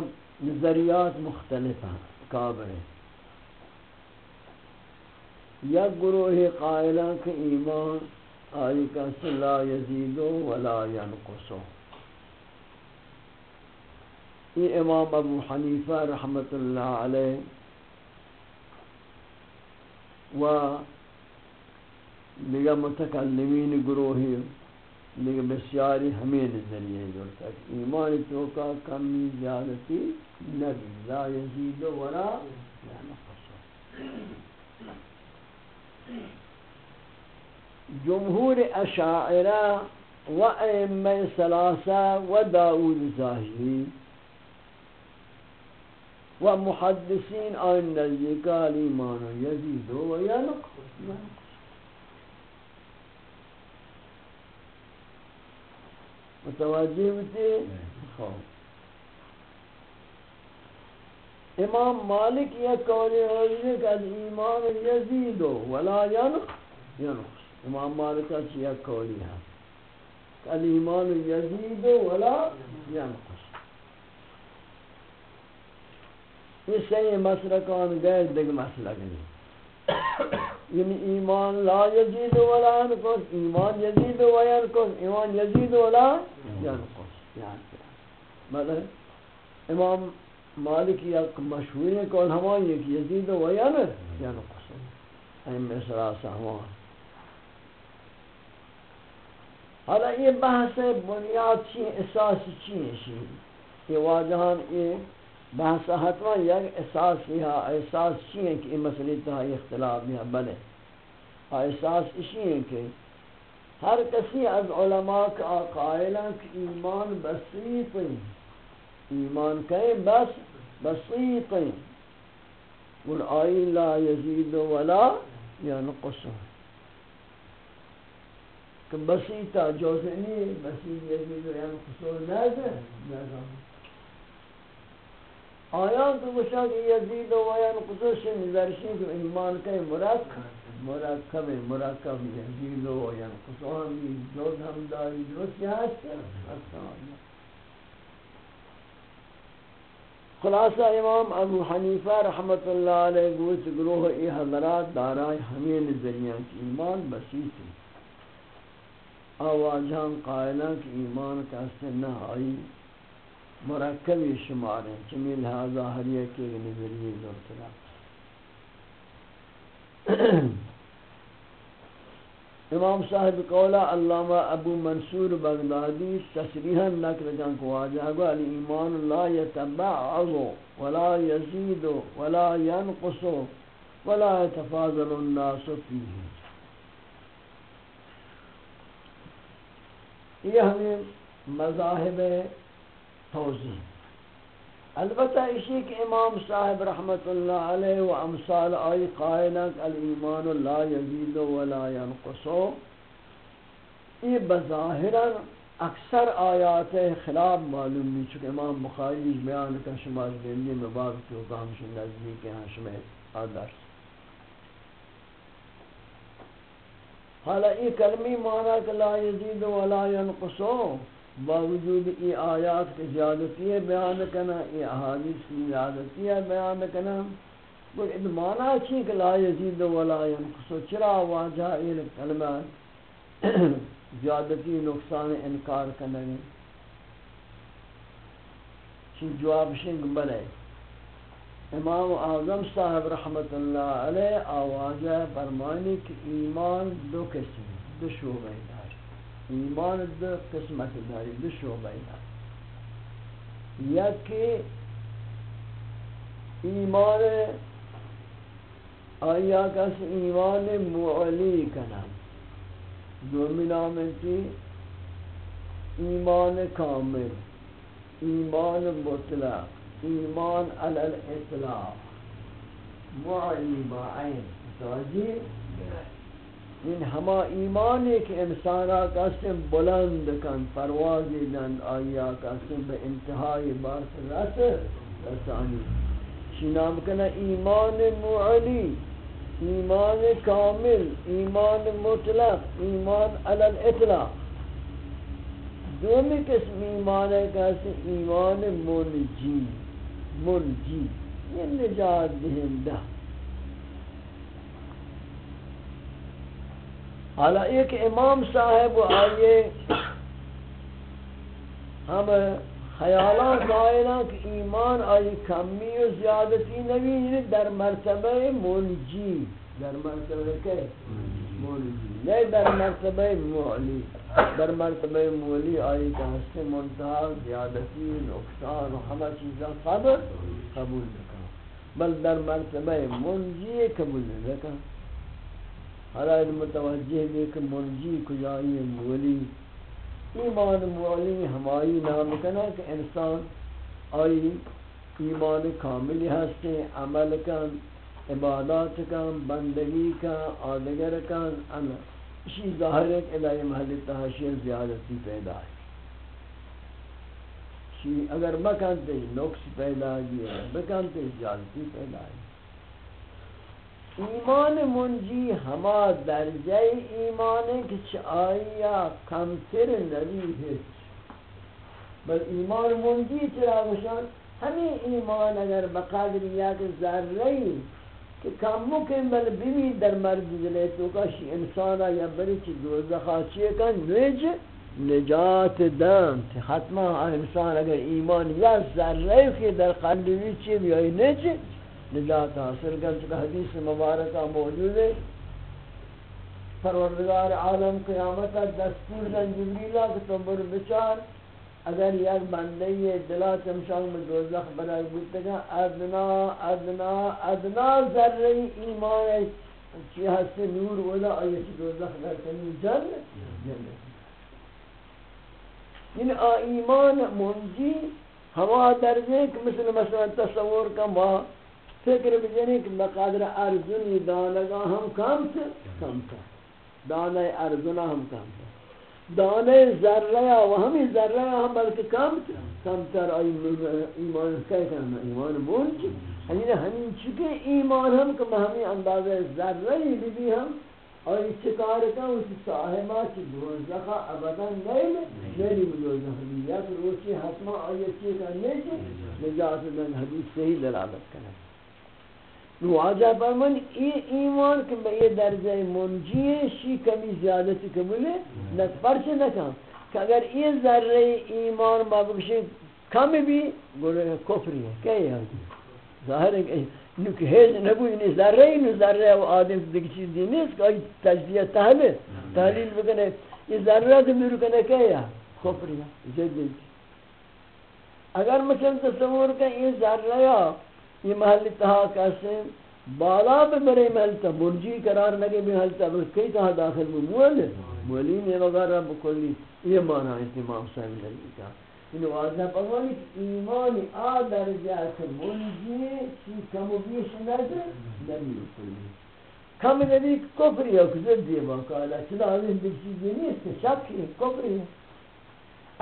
نظریات مختلف ہیں کابر ہیں یا گروہ قائلہ کہ ایمان آئی کا صلا یزیدو ولا ینقصو. یہ امام ابو حنیفہ رحمت اللہ علیہ و لگا متکلمین گروہی لگا بسیاری ہمیں نظریہ جوڑتا ہے ایمان توکا کمی زیادتی نبی، لا یزیدو ولا ینقصو جمهور اشاعره و ائمه ثلاثه و داود ظاهری و محدثین آن نزدیک ایمان یزید و ینقص متوجه بودی؟ خوب امام مالک یہ قولی ہوئی ہے کہ ایمان یزید ولا ینقص امام مالک کا یہ قولی ہے کہ ایمان یزید ولا ینقص یہ صحیح مسلکان غیر دیکھ مسلک نہیں۔ یعنی ایمان لا یزید ولا ینقص ایمان یزید و ینقص ایمان یزید ولا ینقص یعنی مطلب امام مالک یک مشہور ہے کون ہماری ایک یزید و یعنی یعنی قسم این مثلا حالا یہ بحث بنیاد چی، اساس چی ہے یہ واجہان یہ بحث حتما یک اساس ہے اساس چی ہے کہ یہ مسئلہ تہا اختلاف ہے، بلے۔ اساس اسی ہے کہ ہر کسی از علماء کا قائلہ کہ ایمان بسیط ہے ایمان کہیں بس، بسیط قل آئی لا یزید ولا ینقص۔ کہ بسیطا جوزنی بسیط یزید و ینقص نازل نازل آیان تو بشا کہ یزید و آیان ینقص نظرشی کہ ایمان کے مرکب مرکب مرکب یزید و آیان ینقص ہم جوز ہم داری درست یہ ہستے خلاصہ امام ابو حنیفہ رحمت اللہ علیہ گوشت گروہ ای حضرات دارائے ہمیں ذریعہ کی ایمان بسیط ہے آواجان قائلہ کی ایمان کا سنہ آئی مرکبی شمار ہیں چمی لہذا ہر ایک کے نظریے دورتنا امام صاحب قولہ علامہ ابو منصور بغدادی تصریحا نقل جان کو آجا گو الایمان لا يتبعض ولا يزيد ولا ينقص ولا يتفاضل الناس فيه یہ ہمیں مذاہب توضیح۔ البتہ اسی کہ امام صاحب رحمت اللہ علیہ و امثال آئی قائلک الایمان لا یزید ولا ينقصو یہ بظاہرا اکثر آیات خلاف معلوم نہیں چکہ امام بخاری بیان کا شمار دینی میں باب کیوں کہ ہمشن نزدیک ہیں ہاں، شمار آدرس۔ حالا یہ کلمی معنی کہ لا یزید ولا ينقصو باوجود ای آیات کی زیادتی ہے، بیان کنا ای احادیث کی زیادتی ہے، بیان کنا وہ ادمانا چی کہ لا یزید ولا ینقص، چرا واجہ ای کلمہ زیادتی، نقصان، انکار کنگی چی جواب شنگ بلے۔ امام اعظم صاحب رحمت اللہ علیہ آواجہ فرمانی کہ ایمان دو قسم دو شعبہ ایمان دو قسمت داری دو شعبہ داری یکی ایمان آیا کس ایمان معلی کنم دومی نام کی ایمان کامل، ایمان مطلق، ایمان علی الاطلاق. معلی با عین. متوجہ؟ این ہما ایمان ہے کہ انسانا قسم بلند کن، پروازی دن آیا قسم بے انتہائی باس رس رسانی. چی نام کنا؟ ایمان معلی. ایمان کامل. ایمان مطلق. ایمان علی الاطلاق. دومی قسم ایمان ہے کہ ایمان منجی. منجی. یہ نجات دہندہ. حالا ایک امام صاحب آئیے۔ ہم خیالات آئینا کہ ایمان آئی کمی و زیادتی نبی جی در مرتبہ منجی در مرتبہ کے منجی نہیں در مرتبہ معلی در مرتبہ مولی آئی کہ ہستے منتحا زیادتی، نقصان و ہمہ چیزاں قبر قبول لکھا بل در مرتبہ منجی قبول لکھا حالا متوجہ بھی کہ مرجی کجائی مولی ایمان مولی ہماری نام کنا کہ انسان آئی ایمان کامل ہستے، عمل کن عبادات کن بندگی کن آدگر کن انا اسی ظاہر ہے کہ الہی محل تحاشی زیادتی پیدا ہے۔ اگر بکنتے نقص پیدا ہے بکنتے زیادتی پیدا ہے۔ ایمان منجی ہما درجہ ایمان ہے کہ چاہیا کم تر نبی ہے بل ایمان منجی چرا بشان ہمیں ایمان اگر بقادر یا کہ ذرہی کہ کم مکن بل بیمی در مرد دلے تو کشی انسانا یا بری چی دوزخا چیئے کن نج، نجات دن ختمہ انسان اگر ایمان یا ذرہی کہ در قلبی چی بیائی نج نجات حاصل کر چکا، حدیث مبارکہ موجود ہے۔ پروردگار عالم قیامت دستور دن جبریلہ کہ تو بر بچار اگر یک بندے یہ دلا چمشان میں دوزخ بنائی بودتے گا ادنا ادنا ادنا ذرہی ایمان ہے۔ چی حد نور ولا آئی چی دوزخ در کنی جن یعنی آ ایمان منجی، ہوا درجے کہ مثل مثلا تصور کا ماں فکر بجنی کہ مقادر ارزنی دانگا ہم کم سے کم کا دانہ ارزنا ہم کم کا دانے ذرہ و ہمیں ذرہ ہم بلکہ کم تھا کم تر ایمان کہہ کرنا ایمان مونچ ہمیں ہمیں چکے ایمان ہم کہ ہمیں اندازہ ذرہ ہی بھی ہم۔ اور اس چکار کا اس صاحبہ کی دوزخہ ابدا نہیں نہیں دوزخ یک روچی حتما آیت چیز کرنے سے نجات من حدیث صحیح دلالت کرنا۔ واجہ فرمان ای ایمان کہ بے درجہ منجی ہے شی کمی زیادتی قبولے نہ پرچ نہ کہ اگر یہ ذرہ ایمان مابکشی کم بھی گوڑے کفری ہے۔ کیا یہ ہے؟ ظاہر ہے کہ نوک حیز جی نبو انہی ذرہ ہی نو ذرہ و آدم دیکھ چیز دی نہیں اس کا تجزیہ تحلیل تحلیل بکنے۔ یہ ذرہ تو میرو کنے کیا ہے؟ کفری ہے۔ جدی اگر مثلا تصور کہ یہ ذرہ یہ محل تہا کیسے بالا بے برے محل تا برجی قرار لگے بھی محل تا بس کئی تہا داخل میں مول مولین وغیرہ بکلی یہ معنی اتمام صاحب لگی کا انہوں واضح پاوانی ایمان آ آدر جاس منجی چی کم و بیش نظر نبی کلی کم نبی کفری ہے کزر دیبا کالا چلا آدم بکشی دینی اس شک ہے کفری ہے۔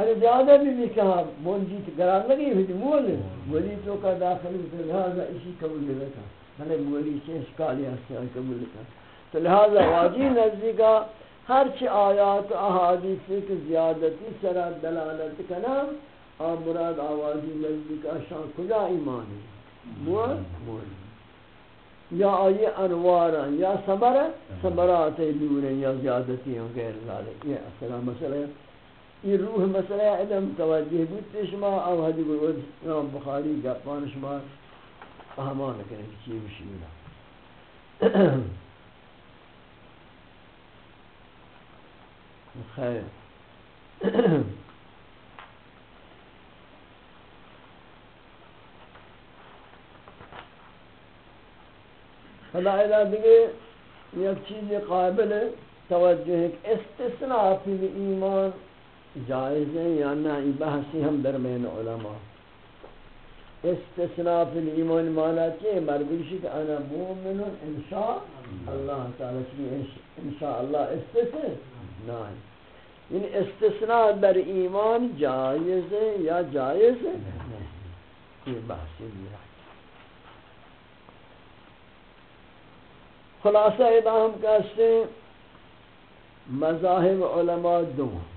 اگر زیادہ بھی بھی کہا مونجی تو گران لگی ہوئی مول۔ مولی تو کا داخل ہوئی لہذا اسی قبول لکھا ہمیں مولی سے اشکالی ہستے ہیں قبول لکھا تو لہذا واجی نزدی کا ہر چی آیات احادیث کی زیادتی، سرا دلالت کنا، آ مراد آوازی نزدی کا شان کجا ایمان ہے؟ مول مول یا آئی انوارا، یا سمر سمرات دوریں یا زیادتی ہیں، غیر ذالک۔ یہ اصلا مسئلہ ہے۔ یہ روح مسئلہ علم توجہ بودتے شما او حدی گروہ امام بخاری گپان شما احمان کریں چی بشینا خیر۔ فلا الہ دیگے یک چیز قابل توجہ ہے کہ استثناء فی ایمان جائز ہے یا نہ یہ بحثی ہم درمین علماء۔ استثناء فی الایمان مانا کہ مرگوشی کہ انا مومن انشاء اللہ تعالی کی انشاء اللہ استثناء؟ نہیں یعنی استثناء در ایمان جائز ہے یا جائز ہے یہ بحثی بھی ہے خلاصہ ادا ہم کہتے ہیں مذاہب علماء دو. ہیں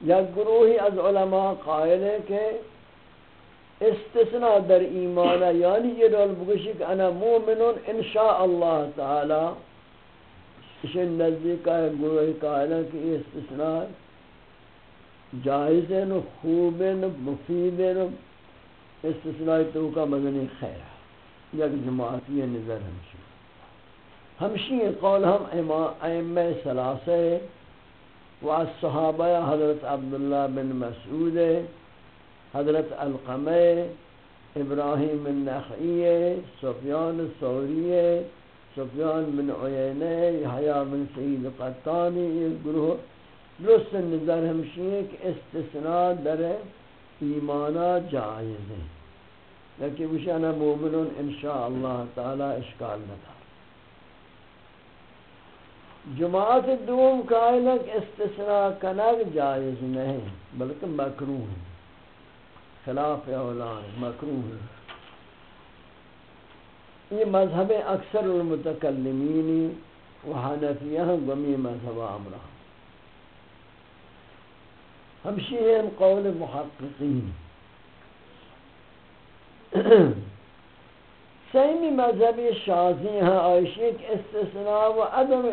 یا گروہی از علماء قائل ہے کہ استثناء در ایمان یعنی یہ رول بگشی کہ انا مومن انشاء اللہ تعالی۔ اسے نزدیک ہے، گروہی قائل ہے کہ استثناء جائز ہے نو خوب ہے نو مفید ہے نو استثناء تو کا مدنی خیر ہے۔ یک جماعتی نظر ہمشی ہمشی قول ہم ائمہ ثلاثہ والصحابہ حضرت عبداللہ بن مسعود، حضرت القمہ ابراہیم بن نخعی سفیان ثوری سفیان بن عینہ یحییٰ بن سعید قطانی یہ گروہ درست نظر ہمشی ہے کہ استثناء در ایمانہ جائز ہے لیکن وشانہ مومنون انشاءاللہ تعالی اشکال نہ تھا جماعت دوم قائلک استثناء کنگ جائز نہیں، بلکہ مکروح ہے۔ خلاف اولان مکروح ہے۔ یہ مذہب اکثر المتکلمین و حنفیہ گمی مذہب عمرہ ہمشی ہیں قول محققین۔ سیمی مذہبی شازی ہیں، آئیشی کہ استثناء و عدم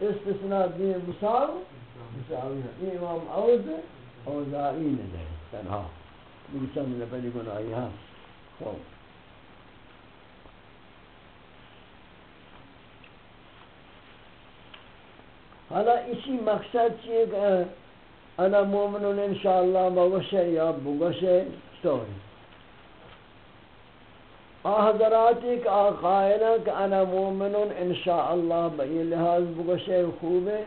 استثناء دین مساو، مساوی ہیں۔ یہ امام عوض اوزائی ندر تنہا۔ بگسن لپلی گناہی ہاں۔ خوب حالا اسی مقصد چیئے کہ انا مومنون انشاءاللہ بگوشے یا بگوشے سوری۔ حضرات ایک آقائلہ کہ انا مومن انشاءاللہ بئی لحاظ بگوشے خوب ہے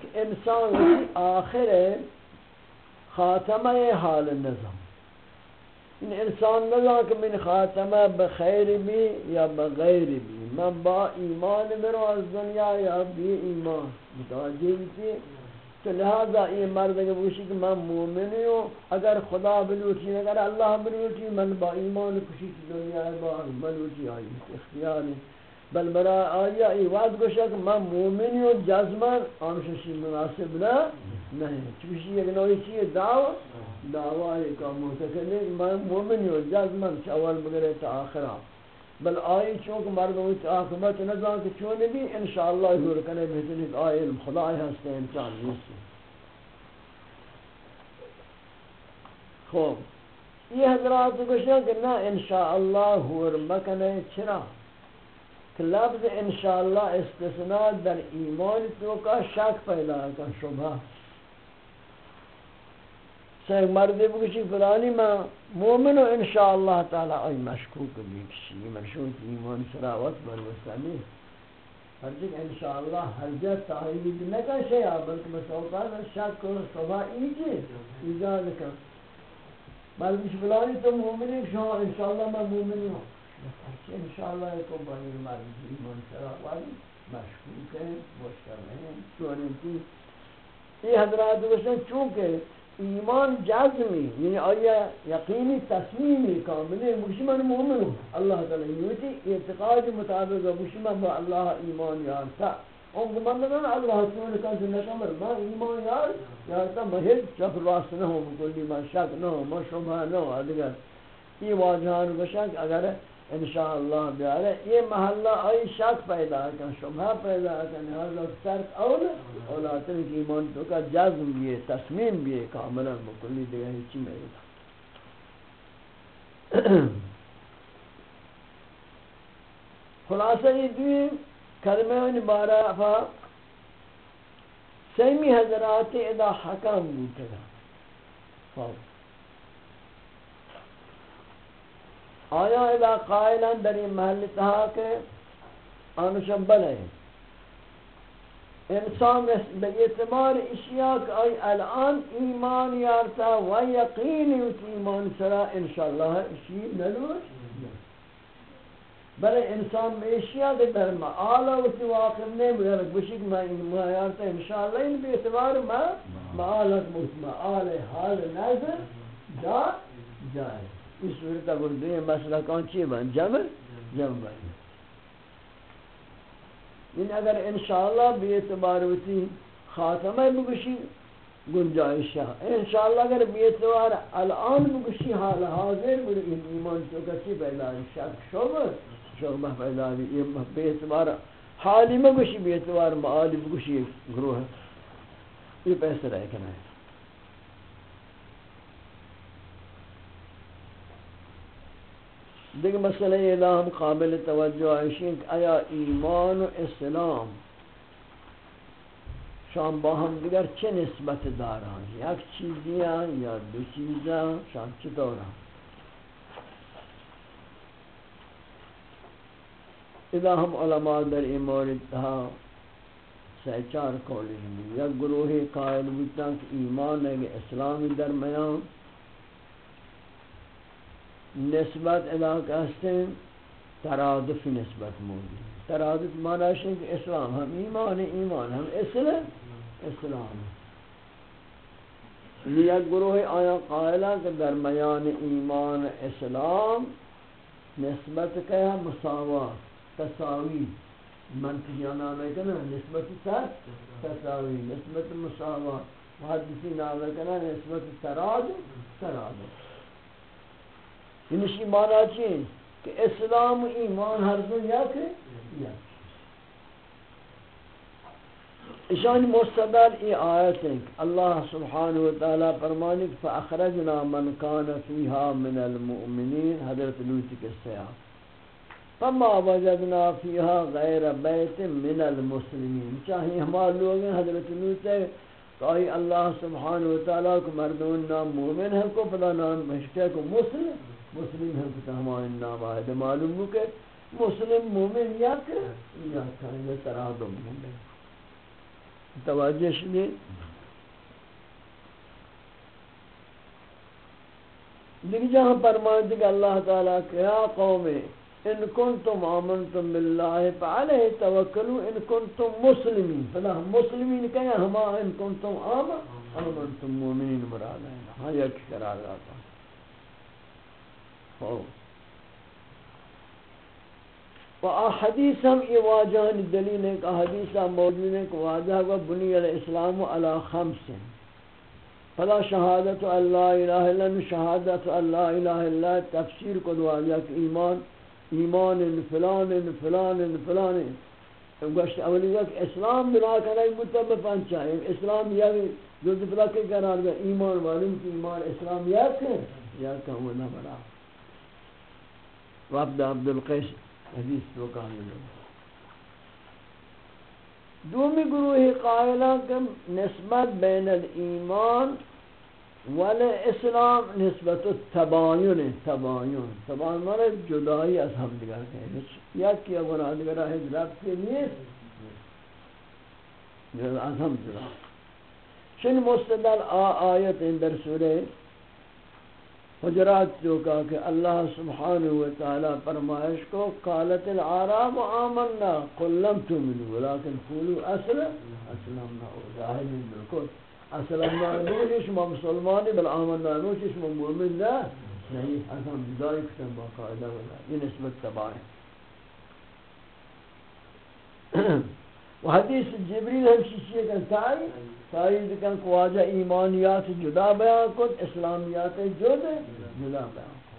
کہ انسان آخر خاتمہ حال نظم۔ ان انسان نظام کہ من خاتمہ بخیر بھی یا بغیر بھی۔ من با ایمان مرو از دنیا یا بی ایمان۔ متوجہ بھی تو لہذا یہ مرد کے بوشی کہ میں مومن ہوں، اگر خدا بلوٹی اگر اللہ بلوٹی من با ایمان کشی کی دنیا ہے، با بلوٹی آئی اختیار ہے۔ بل برا آیا ای وعد گوشا کہ میں مومن ہوں، جزمن آنششی مناسب نہ نہیں۔ چوشی ایک نوعی چیئے دعوی دعوی کا متکلی میں مومن ہوں، جزمن چاول بگرے تا آخرہ۔ بل آئی چونکہ مردم کی آخمت نظام کہ چونے بھی؟ انشاءاللہ حضور کنے بہتنی آئی علم خدای ہستے انسان نیسی خوب۔ یہ حضرات کچھ کہ نہ انشاءاللہ حضور مکنے، چرا؟ کہ لفظ انشاءاللہ استثناء در ایمان تو کا شک پیدا کا شبہ۔ سے مردی بکشی، فلانی ما مومن و انشاءاللہ تعالی آئی مشکوک بھی کشی مرشون کی ایمان سراوت بر وسلی ہر جگ انشاءاللہ ہر جگ تحیید نکا شیعہ بلکہ مسوقات شک و صبح ایجی ایجاد کن مردی بکشی فلانی تو مومن شما انشاءاللہ ما مومن ہوں انشاءاللہ کو بانی مردی ایمان سراوت مشکوک ہے مشکل ہے چونکہ یہ حضرات وسلم چونکہ ایمان جازمی یعنی آیا یقینی تصمیمی کاملی مشمن مومن؟ ہوں اللہ تعالی یوتی اعتقاد مطابق مشمن با اللہ ایمان یارتا اون گماندگان اللہ تعالی کان جنت امر ما ایمان یار یارتا مہد چپ راست نہ ہو کلی ما شک نہ ہو ما شبہ نہ ہو ادگر یہ واجہان بشک اگر انشاءاللہ بیارے، یہ محلہ آئی شک پیدا کن، شبہ پیدا کن، لہذا سرک اول اولاتن کی ایمان تو کا جزم بھی تصمیم بھی کاملا مکلی دیگا ہیچی میرے خلاصہ یہ دوئی، کلمہ ان بارہ فا سیمی حضرات ادا حکم بوتا گا۔ آیا اذا قائلا در این محل تہا کہ آنشان بلے۔ انسان به اعتبار اشیاء کہ آئی الان ایمان یارتا و یقینی اس ایمان سرا انشاءاللہ اشیاء نلوش۔ بلے انسان میں اشیاء کے در معالا و تی واقع نہیں بشک میں ایمان یارتا انشاءاللہ ان بے اعتبار ما معالت معال حال نظر جا جائے۔ اس صورت اگر دوئے مسئلہ کون چیئے بان جمع جمع بان ان اگر انشاءاللہ بی اعتبار ہوتی خاتمہ بگشی گنجائش ہے انشاءاللہ اگر بی اعتبار الان بگشی حال حاضر بڑی ایمان تو کسی پیدا شک شعبہ شعبہ پیدا ہے بی اعتبار حالی میں بگشی بی اعتبار معالی بگشی گروہ یہ پیسے رہے کنا ہے دیکھ مسئلہ یہ ہم قابل توجہ ہے آیا ایمان و اسلام شام با ہم دیگر چه نسبت داران یک چیزی یا دو چیزی شام چه داران اذا ہم علماء در ایمان اتحا ہاں سہچار کولی ہیں۔ یک گروہ قائل بیتا کہ ایمان ہے کہ اسلام درمیان نسبت ادا کرتے ہیں ترادف نسبت موجود. ترادف معنی ہے کہ اسلام ہم ایمان ایمان ہم اسلام. اسلام. لیا گروہ آیا قائلہ کہ درمیان ایمان اسلام نسبت کیا مساوات تساوی منطقی نام ہے کنا نسبت تساوی، نسبت مساوات محدثی نام ہے کنا نسبت ترادف ترادف یعنی یہ معنی چیز کہ اسلام و ایمان ہر دو یا کہ یا۔ اشان مستدل ای آیت ہے اللہ سبحانہ وتعالی فرمانے کہ فاخرجنا من کان فیها من المؤمنین حضرت لوط کے سیاح۔ فما وجدنا فیها غیر بیت من المسلمین چاہیے ہمارے لوگ ہیں حضرت لوط ہے تو آئی اللہ سبحانہ وتعالی کو مردون نام مومن ہے، کو پدا نام بشکے کو مسلم مسلم ہم کتا ہمارے نام آئے معلوم ہو کہ مسلم مومن یا کہ یا کہ طرح دو مومن توجہ شنی دیکھ جہاں فرمائے کہ اللہ تعالیٰ کہ یا قوم، ان کنتم آمنتم باللہ فعلیہ توکلو، ان کنتم مسلمین۔ فلا مسلمین کہیں، ہما ان کنتم آمن آمنتم مومنین مراد ہاں، ہے ہاں یک قرار آتا خوب ہاں۔ و حدیث ہم یہ واجہان دلیل ہے کہ حدیث ہم موجود ہے کہ واجہ و بنی الاسلام علی خمس فلا شہادت اللہ الہ الا شہادت اللہ الہ الا تفسیر کو دعا کہ ایمان ایمان فلان فلان فلان۔ گوشت اولی وقت اسلام بنا کرنے بودتا بپنچا اسلام یا جو دفلا کے قرار گا ایمان معلوم کی ایمان، اسلام یا کہ یا کہ وہ نہ بڑا۔ وعبد عبد القیس حدیث تو کامل دومی گروہ قائلہ کہ نسبت بین الایمان والاسلام نسبت التباین، تباین. تباین مانا جدائی از ہم دیگر کہیں یک یعنی کیا گناہ دیگر ہے رب کے نیست از ہم جدا شن مستدل آ آیت اندر سورہ حجرات جو کہا کہ اللہ سبحانہ وتعالی فرمائش کو، قالت العراب آمنا، قل لم تؤمنوا ولكن قولوا اسلم اسلمنا ظاہر بالکل۔ اسلمنا نوش شما مسلمانی بل آمنا نوش شما مؤمن لا نہیں اصلا جدائی کتن باقاعدہ ولا، یہ نسبت تباہ و حدیث جبریل ہم شیشی کن تائی تائید کن کو واجہ ایمانیات جدا بیان کن، اسلامیات جد جدا بیان کن۔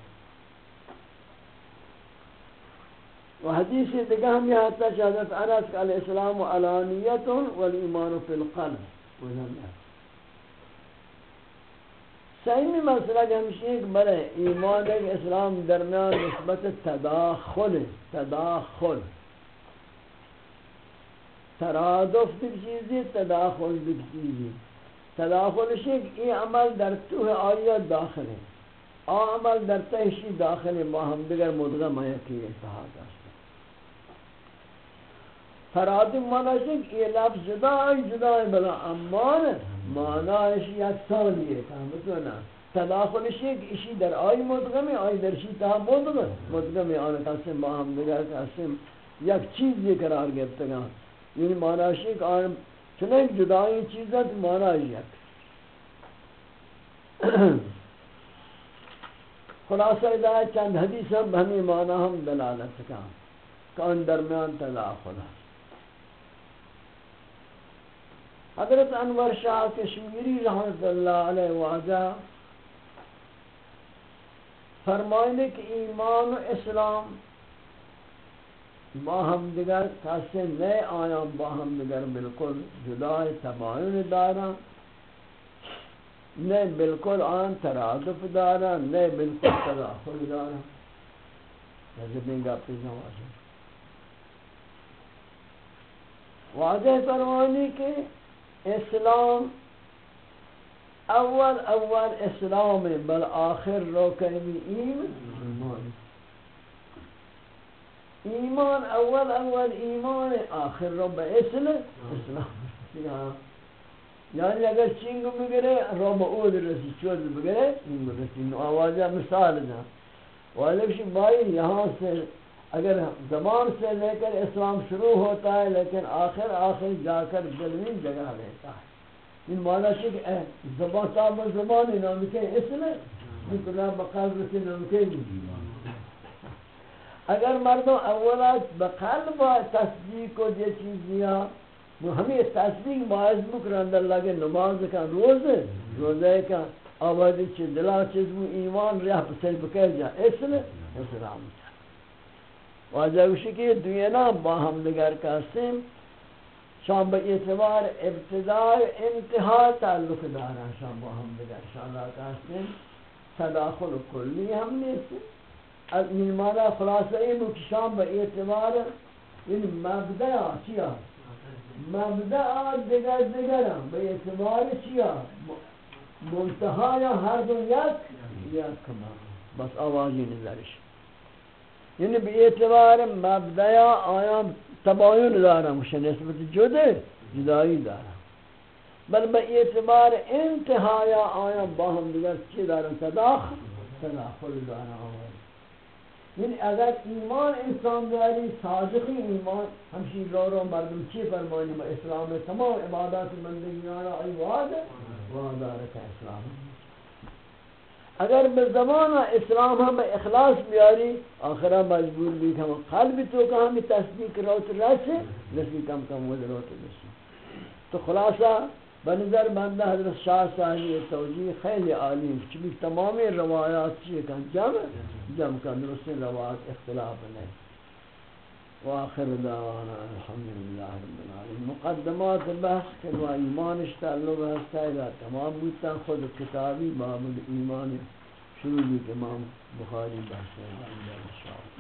و حدیث دیگه ہم یہاں تا حضرت انس کہ الاسلام علانیت والایمان فی القلب۔ صحیح مسئلہ کہ ہمشی ایک بلے ایمان ایک اسلام درمیان نسبت تداخل تداخل۔ ترادف دیکھ چیزی، تداخل دیکھ چیزی. تداخل شک ای عمل در توہ آیات داخل ہے آ عمل در تہشی داخل ہے ما ہم دیگر مدغم ہے کہ اتحاد ہے ترادف مانا شک ای لفظ جدا ہے جدا ہے بلا امان مانا اشی یکسانی ہے کامتونا تداخل شک اشی در آئی مدغم ہے آئی در شی تہا مدغم. مدغم ہے آنے قسم ما ہم دیگر قسم یک چیز یہ قرار گفتگاں یعنی معنی ہے کہ آن چنین جدائی چیزیں تو معنی ہے۔ خلاصہ ادھا چند حدیث ہم ہمیں معنی ہم دلالت کا کہ ان درمیان تداخل ہے حضرت انور شاہ کشمیری رحمت اللہ علیہ واجہ فرمائنے کہ ایمان و اسلام با هم دیگر کسی نئے آیا با هم دیگر بالکل جدای تباین دارا نئے بالکل آن ترادف دارا نئے بالکل تداخل دارا جب گا پیزا واضح واضح فرمانی کہ اسلام اول اول اسلام بل آخر رو کہنی ایمان ایمان اول اول ایمان آخر رو به اسم اسلام. یعنی اگر چینگ بگره رو به اود رسی چود بگره این رسی. آوازہ مثال دا ولیکن بھائی، یہاں سے اگر زبان سے لے کر اسلام شروع ہوتا ہے، لیکن آخر آخر جا کر دلوین جگہ لیتا ہے. ان معنی ہے کہ زبان صاحب زبان نام کے اسم ہے ان سے نام کے اگر مردم اولات بقلب تصدیق کو یہ چیزیاں ہمیں تصدیق باعث بکرند. اللہ کے نماز کا روز روزے کا آبادی چی دلا چیز بو، ایمان ریح پسر بکر جا. اسم اسلام جا واجہ اوشی کہ دوینا باہم نگر کا سم شام با اعتبار ابتداء انتہا تعلق دارا شام باہم نگر شام کا سم تداخل کلی ہم نیسے از این مالا خلاصه این مکشان به اعتبار این مبدع چیا مبدع دیگر دیگر هم به اعتبار چیا منتها یا هر دو یک یک کما بس آوازی نظرش یعنی به اعتبار مبدع آیا تباین دارم وش نسبت جده جدایی دارم بل به اعتبار انتهای آیا با هم دیگر چی دارم تداخل تداخل دارم یعنی اگر ایمان انسان داری صادقی ایمان، ہمشی رو مردم چی فرمانی با اسلام تمام عبادات مندگیانا ای وعد وعدارت اسلام. اگر به زمان اسلام ہم اخلاص بیاری، آخرہ مجبور بھی کہ ہم قلب تو کہ ہم تصدیق روت رسے رسی کم کم وہ روت رسی تو خلاصہ بنظر بندہ حضرت شاہ صاحبی توجیہ خیلی عالی ہے چبی تمام روایات چیئے کن جمع جمع کن، درست روایات اختلاف نہیں وآخر دعوانا الحمدللہ رب العالمين مقدمات بحث کہ وہ ایمان اشتعلق ہے تمام بودتا خود کتابی باب الایمان شروع بھی امام بخاری بحث ہے انشاءاللہ